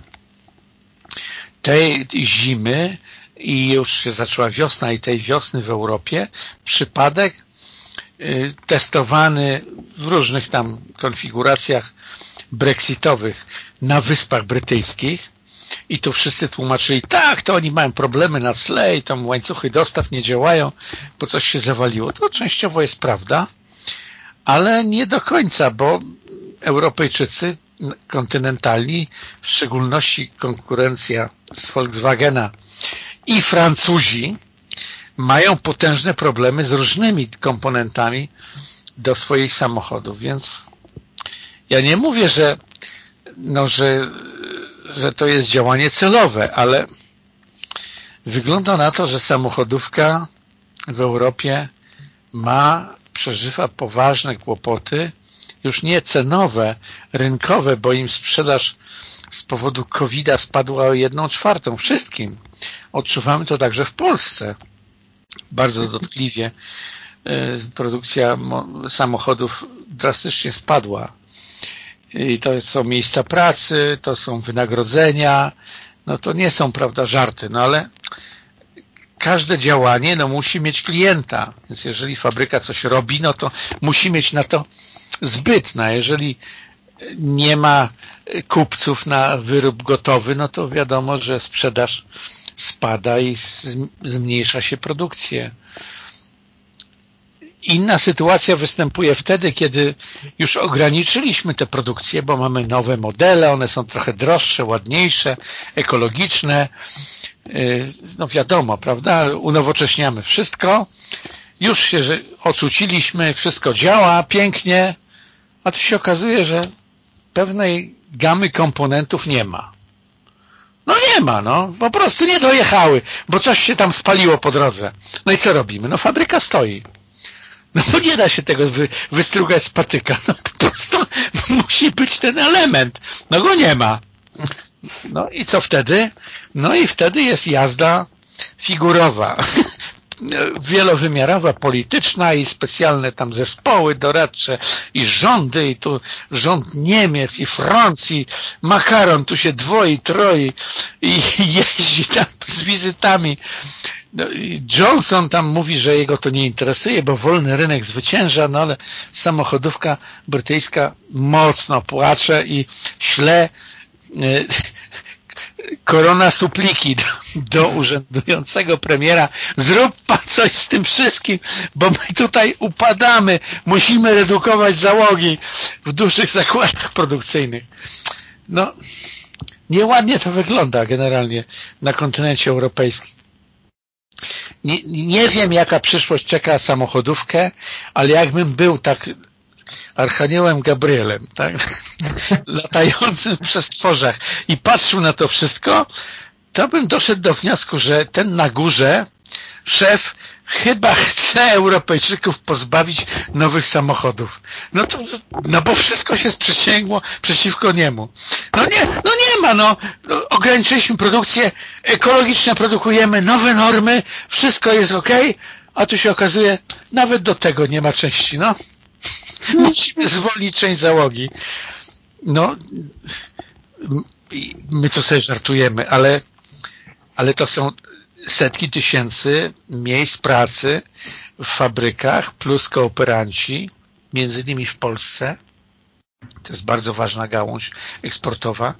tej zimy i już się zaczęła wiosna i tej wiosny w Europie przypadek y, testowany w różnych tam konfiguracjach brexitowych na Wyspach Brytyjskich i tu wszyscy tłumaczyli, tak, to oni mają problemy na tle i tam łańcuchy dostaw nie działają, bo coś się zawaliło. To częściowo jest prawda, ale nie do końca, bo Europejczycy kontynentalni, w szczególności konkurencja z Volkswagena i Francuzi mają potężne problemy z różnymi komponentami do swoich samochodów, więc ja nie mówię, że, no, że, że to jest działanie celowe, ale wygląda na to, że samochodówka w Europie ma, przeżywa poważne kłopoty już nie cenowe, rynkowe, bo im sprzedaż z powodu COVID-a spadła o jedną czwartą. Wszystkim. Odczuwamy to także w Polsce. Bardzo dotkliwie e, produkcja samochodów drastycznie spadła. I to są miejsca pracy, to są wynagrodzenia, no to nie są, prawda, żarty, no ale każde działanie no, musi mieć klienta, więc jeżeli fabryka coś robi, no to musi mieć na to zbytna. Jeżeli nie ma kupców na wyrób gotowy, no to wiadomo, że sprzedaż spada i zmniejsza się produkcję. Inna sytuacja występuje wtedy, kiedy już ograniczyliśmy tę produkcję, bo mamy nowe modele, one są trochę droższe, ładniejsze, ekologiczne. No wiadomo, prawda? Unowocześniamy wszystko. Już się ocuciliśmy, wszystko działa pięknie, a tu się okazuje, że pewnej gamy komponentów nie ma. No nie ma, no. Po prostu nie dojechały, bo coś się tam spaliło po drodze. No i co robimy? No fabryka stoi. No bo nie da się tego wy, wystrugać z patyka. No po prostu musi być ten element. No go nie ma. No i co wtedy? No i wtedy jest jazda figurowa. Wielowymiarowa, polityczna i specjalne tam zespoły doradcze i rządy i tu rząd Niemiec i Francji, makaron tu się dwoi, troi i *laughs* jeździ tam z wizytami. No, Johnson tam mówi, że jego to nie interesuje, bo wolny rynek zwycięża, no ale samochodówka brytyjska mocno płacze i śle e, korona supliki do, do urzędującego premiera. Zrób pan coś z tym wszystkim, bo my tutaj upadamy. Musimy redukować załogi w dużych zakładach produkcyjnych. No, nieładnie to wygląda generalnie na kontynencie europejskim. Nie, nie wiem, jaka przyszłość czeka samochodówkę, ale jakbym był tak Archaniołem Gabrielem, tak? *laughs* latającym w przestworzach i patrzył na to wszystko, to bym doszedł do wniosku, że ten na górze szef chyba chce Europejczyków pozbawić nowych samochodów. No to, no bo wszystko się sprzysięgło przeciwko niemu. No nie, no nie ma, no, no ograniczyliśmy produkcję, ekologicznie produkujemy, nowe normy, wszystko jest ok, a tu się okazuje, nawet do tego nie ma części, no. *laughs* Musimy zwolnić część załogi. No, my to sobie żartujemy, ale, ale to są setki tysięcy miejsc pracy w fabrykach plus kooperanci, między innymi w Polsce. To jest bardzo ważna gałąź eksportowa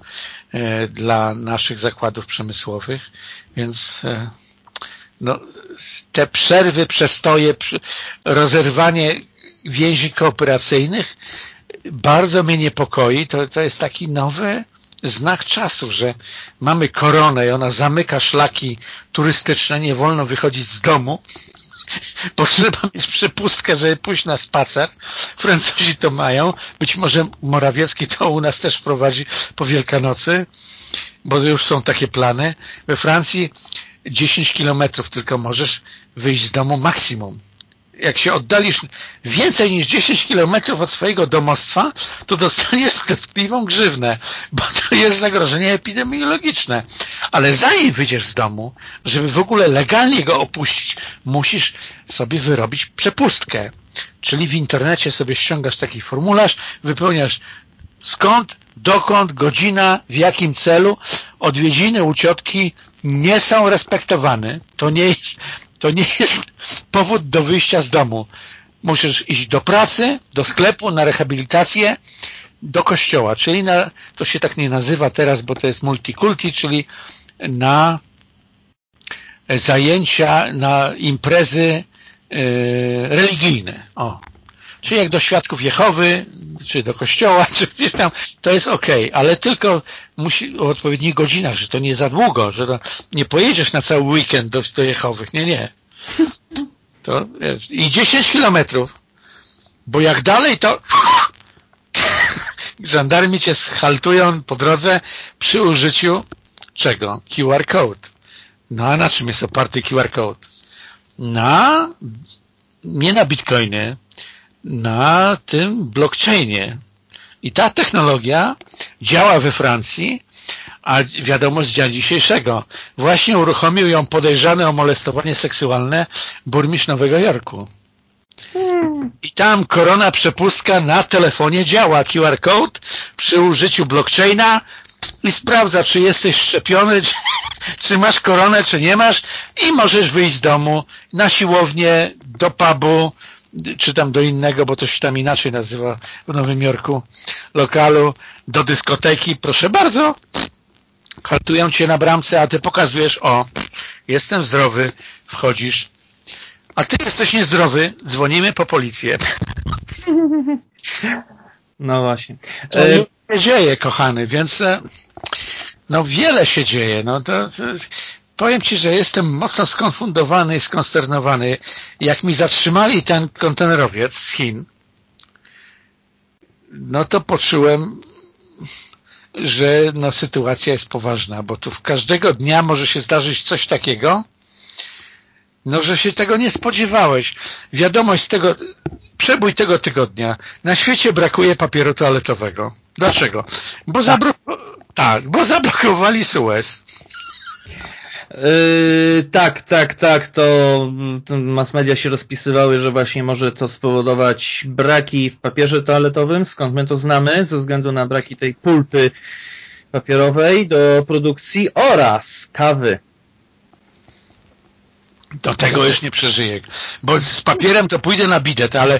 e, dla naszych zakładów przemysłowych, więc e, no, te przerwy, przestoje, rozerwanie więzi kooperacyjnych bardzo mnie niepokoi. To, to jest taki nowy znak czasu, że mamy koronę i ona zamyka szlaki turystyczne, nie wolno wychodzić z domu, *laughs* bo trzeba mieć przepustkę, żeby pójść na spacer. Francuzi to mają. Być może Morawiecki to u nas też prowadzi po Wielkanocy, bo już są takie plany. We Francji 10 kilometrów tylko możesz wyjść z domu maksimum jak się oddalisz więcej niż 10 kilometrów od swojego domostwa, to dostaniesz dotkliwą grzywnę, bo to jest zagrożenie epidemiologiczne. Ale zanim wyjdziesz z domu, żeby w ogóle legalnie go opuścić, musisz sobie wyrobić przepustkę. Czyli w internecie sobie ściągasz taki formularz, wypełniasz skąd, dokąd, godzina, w jakim celu. Odwiedziny u ciotki nie są respektowane. To nie jest to nie jest powód do wyjścia z domu. Musisz iść do pracy, do sklepu, na rehabilitację, do kościoła, czyli na, to się tak nie nazywa teraz, bo to jest multikulti, czyli na zajęcia, na imprezy yy, religijne. O. Czy jak do świadków Jehowy, czy do kościoła, *laughs* czy gdzieś tam, to jest ok, ale tylko musi o odpowiednich godzinach, że to nie za długo, że nie pojedziesz na cały weekend do, do Jehowych. Nie, nie. To, wiesz, I 10 kilometrów, bo jak dalej, to *laughs* żandarmi cię schaltują po drodze przy użyciu czego? QR code. No a na czym jest oparty QR code? Na, nie na bitcoiny, na tym blockchainie. I ta technologia działa we Francji, a wiadomo z dnia dzisiejszego. Właśnie uruchomił ją podejrzany o molestowanie seksualne burmistrz Nowego Jorku. I tam korona przepustka na telefonie działa. QR code przy użyciu blockchaina i sprawdza, czy jesteś szczepiony, czy, *laughs* czy masz koronę, czy nie masz i możesz wyjść z domu na siłownię, do pubu, czy tam do innego, bo to się tam inaczej nazywa w Nowym Jorku, lokalu, do dyskoteki, proszę bardzo, hartują cię na bramce, a ty pokazujesz, o, jestem zdrowy, wchodzisz, a ty jesteś niezdrowy, dzwonimy po policję. No właśnie. To e, się dzieje, kochany, więc e, no wiele się dzieje. No to, to powiem Ci, że jestem mocno skonfundowany i skonsternowany. Jak mi zatrzymali ten kontenerowiec z Chin, no to poczułem, że no, sytuacja jest poważna, bo tu każdego dnia może się zdarzyć coś takiego, no, że się tego nie spodziewałeś. Wiadomość z tego, przebój tego tygodnia. Na świecie brakuje papieru toaletowego. Dlaczego? Bo, tak. Tak, bo zablokowali Suez. Yy, tak, tak, tak, to, mass media się rozpisywały, że właśnie może to spowodować braki w papierze toaletowym, skąd my to znamy, ze względu na braki tej pulpy papierowej do produkcji oraz kawy. Do tego już nie przeżyję, bo z papierem to pójdę na bidet, ale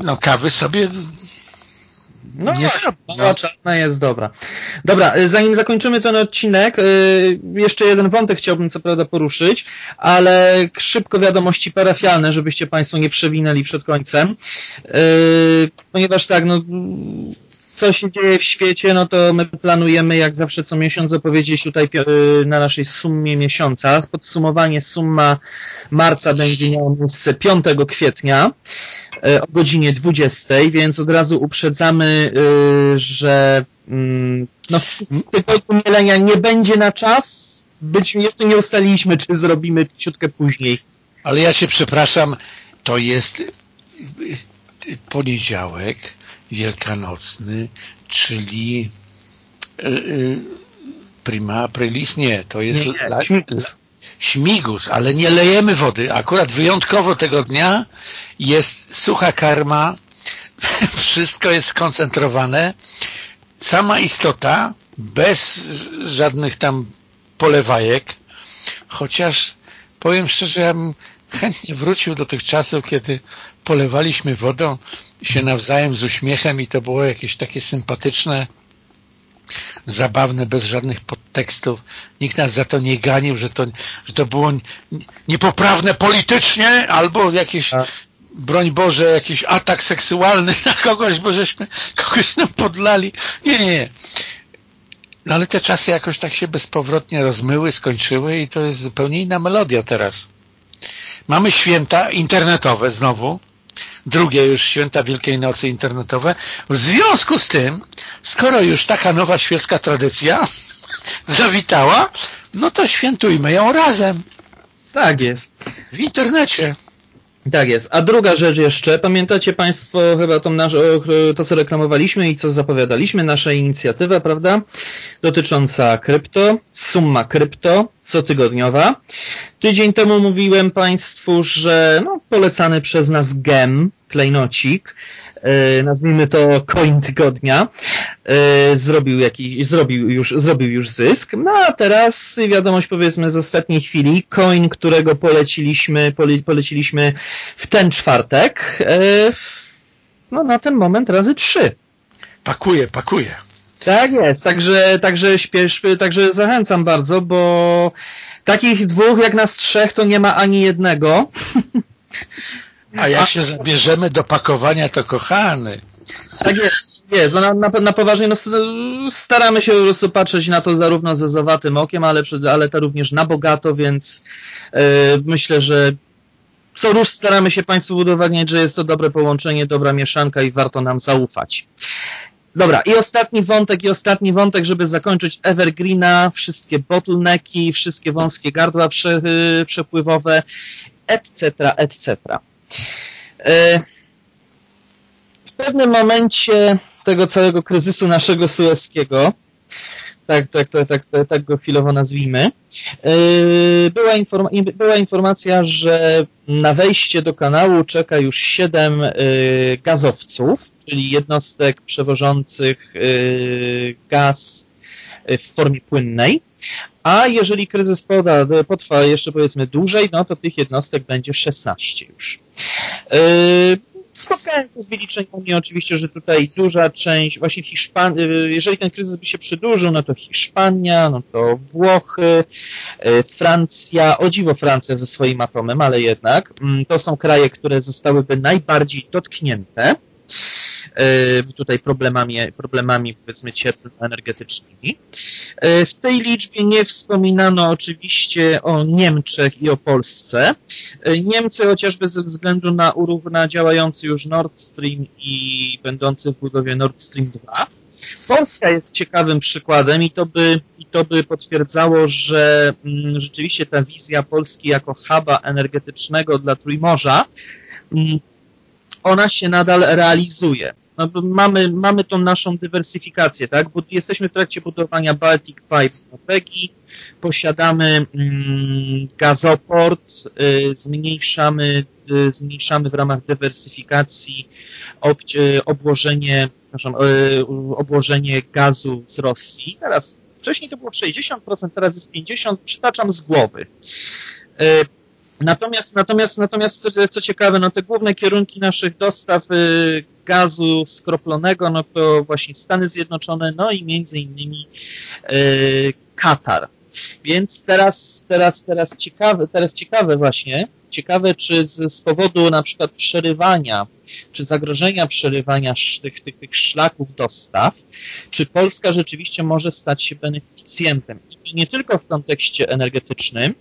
no kawy sobie No, nie no. czarna jest dobra. Dobra, y, zanim zakończymy ten odcinek, y, jeszcze jeden wątek chciałbym co prawda poruszyć, ale szybko wiadomości parafialne, żebyście Państwo nie przewinęli przed końcem. Y, Ponieważ tak, no co się dzieje w świecie, no to my planujemy jak zawsze co miesiąc opowiedzieć tutaj y, na naszej summie miesiąca. Podsumowanie summa marca będzie miało miejsce 5 kwietnia y, o godzinie 20, więc od razu uprzedzamy, y, że mm, no, w tygodniu mielenia nie będzie na czas. Być jeszcze nie ustaliliśmy, czy zrobimy ciutkę później. Ale ja się przepraszam, to jest poniedziałek wielkanocny, czyli y, y, prima aprilis, nie, to jest Nie, nie, la- śmigus. śmigus, ale nie lejemy wody. Akurat wyjątkowo tego dnia jest sucha karma, *laughs* wszystko jest skoncentrowane, sama istota, bez żadnych tam polewajek, chociaż powiem szczerze, ja bym chętnie wrócił do tych czasów, kiedy polewaliśmy wodą się nawzajem z uśmiechem i to było jakieś takie sympatyczne, zabawne, bez żadnych podtekstów. Nikt nas za to nie ganił, że to, że to było niepoprawne politycznie albo jakieś, Tak. broń Boże, jakiś atak seksualny na kogoś, bo żeśmy kogoś nam podlali. Nie, nie, nie. No ale te czasy jakoś tak się bezpowrotnie rozmyły, skończyły i to jest zupełnie inna melodia teraz. Mamy święta internetowe znowu, drugie już święta Wielkiej Nocy internetowe. W związku z tym, skoro już taka nowa świecka tradycja *laughs* zawitała, no to świętujmy ją razem Tak jest. w internecie. Tak jest. A druga rzecz jeszcze, pamiętacie Państwo chyba tą nasz, o- to, co reklamowaliśmy i co zapowiadaliśmy, nasza inicjatywa, prawda? Dotycząca krypto, summa krypto, cotygodniowa. Tydzień temu mówiłem Państwu, że no, polecany przez nas gem, klejnocik, e, nazwijmy to coin tygodnia, e, zrobił, jakiś, zrobił, już, zrobił już zysk. No a teraz wiadomość powiedzmy z ostatniej chwili, coin, którego poleciliśmy, pole, poleciliśmy w ten czwartek, e, no na ten moment razy trzy. Pakuję, pakuję. Tak jest, także, także śpiesz, także zachęcam bardzo, bo takich dwóch jak nas trzech to nie ma ani jednego. *laughs* A jak się zabierzemy do pakowania, to kochany. Tak jest. Jest, no na, na, na poważnie no, staramy się patrzeć na to zarówno ze zowatym okiem, ale, ale to również na bogato, więc e, myślę, że co rusz staramy się Państwu udowadniać, że jest to dobre połączenie, dobra mieszanka i warto nam zaufać. Dobra, i ostatni wątek, i ostatni wątek, żeby zakończyć Evergreena, wszystkie bottlenecki, wszystkie wąskie gardła prze, y, przepływowe, etc., etc. E, w pewnym momencie tego całego kryzysu naszego sueskiego, tak, tak, tak, tak, tak, tak go chwilowo nazwijmy, yy, była, była informacja, że na wejście do kanału czeka już siedem yy, gazowców, czyli jednostek przewożących gaz w formie płynnej, a jeżeli kryzys poda, potrwa jeszcze powiedzmy dłużej, no to tych jednostek będzie 16 już. Yy, Spotkałem się z wyliczeniami oczywiście, że tutaj duża część, właśnie Hiszpan, jeżeli ten kryzys by się przedłużył, no to Hiszpania, no to Włochy, y, Francja, o dziwo Francja ze swoim atomem, ale jednak mm, to są kraje, które zostałyby najbardziej dotknięte tutaj problemami, problemami powiedzmy cieplno-energetycznymi. Y, W tej liczbie nie wspominano oczywiście o Niemczech i o Polsce. Y, Niemcy chociażby ze względu na, na działający już Nord Stream i będący w budowie Nord Stream 2. Polska jest ciekawym przykładem i to by, i to by potwierdzało, że mm, rzeczywiście ta wizja Polski jako huba energetycznego dla Trójmorza mm, ona się nadal realizuje. No, mamy, mamy tą naszą dywersyfikację, tak? Bo jesteśmy w trakcie budowania Baltic Pipe w Norwegii, posiadamy mm, gazoport, y, zmniejszamy, y, zmniejszamy w ramach dywersyfikacji ob, y, obłożenie, y, obłożenie gazu z Rosji. Teraz wcześniej to było 60%, teraz jest 50%, przytaczam z głowy. Natomiast, natomiast, natomiast co ciekawe, no te główne kierunki naszych dostaw y, gazu skroplonego, no to właśnie Stany Zjednoczone, no i między innymi y, Katar. Więc teraz, teraz, teraz ciekawe, teraz ciekawe właśnie, ciekawe czy z, z powodu na przykład przerywania, czy zagrożenia przerywania tych, tych, tych szlaków dostaw, czy Polska rzeczywiście może stać się beneficjentem. I nie tylko w kontekście energetycznym,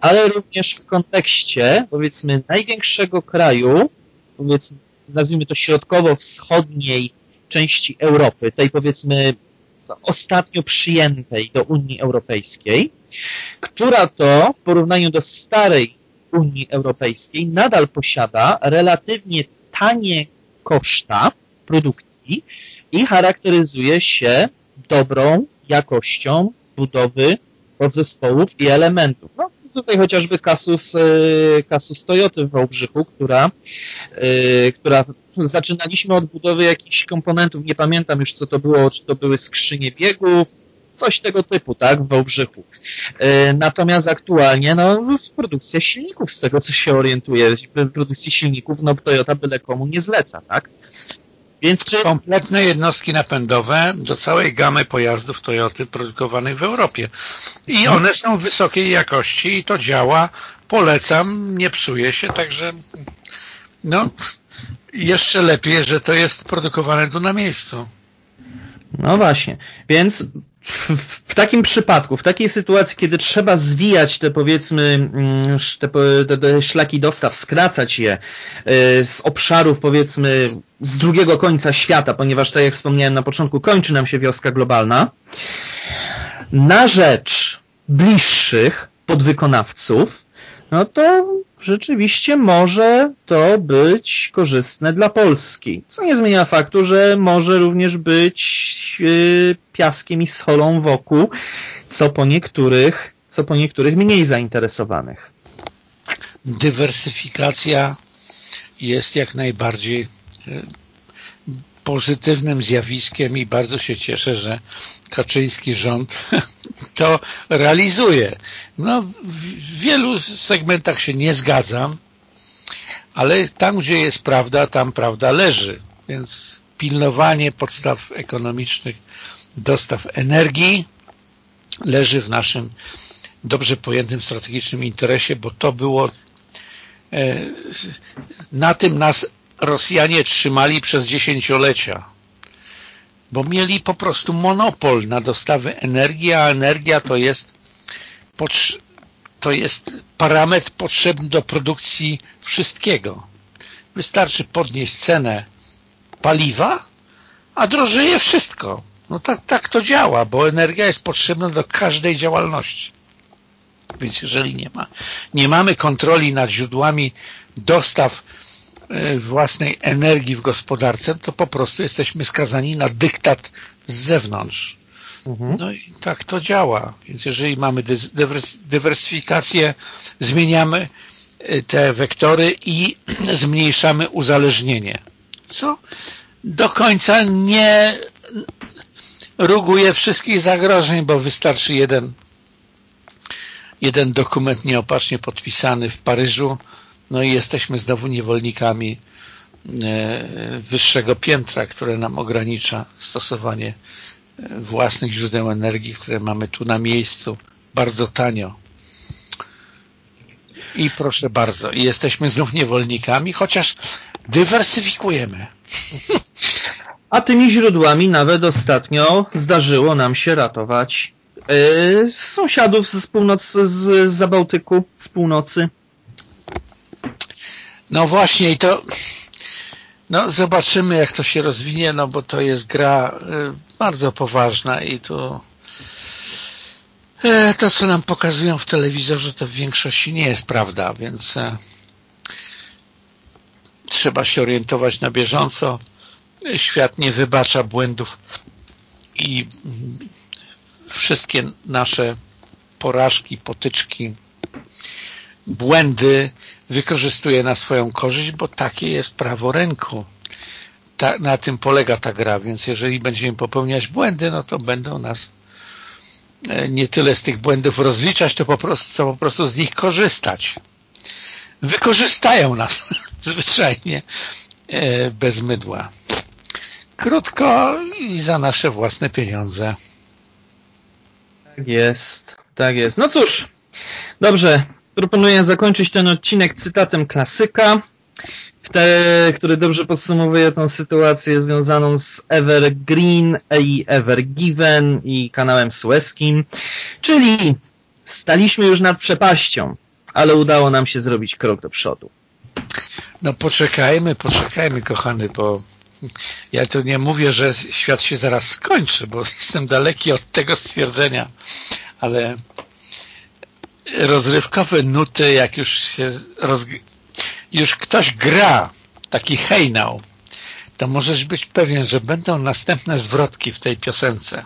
ale również w kontekście, powiedzmy, największego kraju, powiedzmy, nazwijmy to środkowo-wschodniej części Europy, tej powiedzmy ostatnio przyjętej do Unii Europejskiej, która to w porównaniu do starej Unii Europejskiej nadal posiada relatywnie tanie koszta produkcji i charakteryzuje się dobrą jakością budowy podzespołów i elementów. No, tutaj chociażby kasus, kasus Toyoty w Wałbrzychu, która, która zaczynaliśmy od budowy jakichś komponentów, nie pamiętam już co to było, czy to były skrzynie biegów, coś tego typu, tak, w Wałbrzychu. Natomiast aktualnie, no, produkcja silników, z tego co się orientuję, produkcji silników, no, Toyota byle komu nie zleca, tak. Więc czy... Kompletne jednostki napędowe do całej gamy pojazdów Toyoty produkowanych w Europie. I no. one są wysokiej jakości i to działa. Polecam, nie psuje się, także no jeszcze lepiej, że to jest produkowane tu na miejscu. No właśnie, więc w, takim przypadku, w takiej sytuacji, kiedy trzeba zwijać te powiedzmy mm, te, te, te szlaki dostaw, skracać je y, z obszarów powiedzmy z drugiego końca świata, ponieważ tak jak wspomniałem na początku, kończy nam się wioska globalna, na rzecz bliższych podwykonawców, no to rzeczywiście może to być korzystne dla Polski. Co nie zmienia faktu, że może również być piaskiem i solą wokół, co po niektórych, co po niektórych mniej zainteresowanych. Dywersyfikacja jest jak najbardziej y, pozytywnym zjawiskiem i bardzo się cieszę, że Kaczyński rząd *laughs* to realizuje. No, w wielu segmentach się nie zgadzam, ale tam, gdzie jest prawda, tam prawda leży. Więc pilnowanie podstaw ekonomicznych, dostaw energii leży w naszym dobrze pojętym strategicznym interesie, bo to było e, na tym nas Rosjanie trzymali przez dziesięciolecia, bo mieli po prostu monopol na dostawy energii, a energia to jest, to jest parametr potrzebny do produkcji wszystkiego. Wystarczy podnieść cenę paliwa, a drożeje wszystko. No tak, tak to działa, bo energia jest potrzebna do każdej działalności. Więc jeżeli nie ma, nie mamy kontroli nad źródłami dostaw E, własnej energii w gospodarce, to po prostu jesteśmy skazani na dyktat z zewnątrz. Mhm. No i tak to działa. Więc jeżeli mamy dywersyfikację, zmieniamy e, te wektory i *clears throat* zmniejszamy uzależnienie. Co do końca nie ruguje wszystkich zagrożeń, bo wystarczy jeden jeden dokument nieopatrznie podpisany w Paryżu, no i jesteśmy znowu niewolnikami e, wyższego piętra, które nam ogranicza stosowanie e, własnych źródeł energii, które mamy tu na miejscu bardzo tanio. I proszę bardzo, jesteśmy znów niewolnikami, chociaż dywersyfikujemy. A tymi źródłami nawet ostatnio zdarzyło nam się ratować yy, sąsiadów z północy, z Zabałtyku, z północy. No właśnie i to no zobaczymy jak to się rozwinie, no bo to jest gra y, bardzo poważna i to e, to co nam pokazują w telewizorze to w większości nie jest prawda, więc trzeba się orientować na bieżąco. Świat nie wybacza błędów i wszystkie nasze porażki, potyczki, błędy wykorzystuje na swoją korzyść, bo takie jest prawo rynku. Ta, na tym polega ta gra, więc jeżeli będziemy popełniać błędy, no to będą nas e, nie tyle z tych błędów rozliczać, to po prostu, co po prostu z nich korzystać. Wykorzystają nas *laughs* zwyczajnie e, bez mydła. Krótko i za nasze własne pieniądze. Tak jest, tak jest. No cóż, dobrze, proponuję zakończyć ten odcinek cytatem klasyka, który dobrze podsumowuje tą sytuację związaną z Evergreen i Evergiven i kanałem sueskim, czyli staliśmy już nad przepaścią, ale udało nam się zrobić krok do przodu. No poczekajmy, poczekajmy kochany, bo ja tu nie mówię, że świat się zaraz skończy, bo *laughs* jestem daleki od tego stwierdzenia, ale rozrywkowe nuty, jak już się roz... już ktoś gra taki hejnał, to możesz być pewien, że będą następne zwrotki w tej piosence.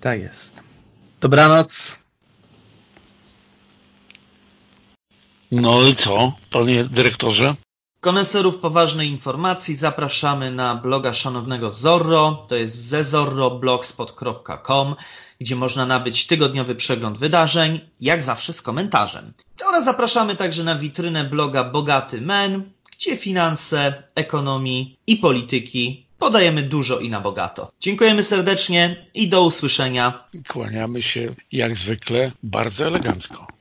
Tak jest. Dobranoc. No i co, panie dyrektorze? Koneserów poważnej informacji zapraszamy na bloga szanownego Zorro, to jest zezorroblogspot.com, gdzie można nabyć tygodniowy przegląd wydarzeń, jak zawsze z komentarzem. Oraz zapraszamy także na witrynę bloga Bogaty Men, gdzie finanse, ekonomii i polityki podajemy dużo i na bogato. Dziękujemy serdecznie i do usłyszenia. Kłaniamy się jak zwykle bardzo elegancko.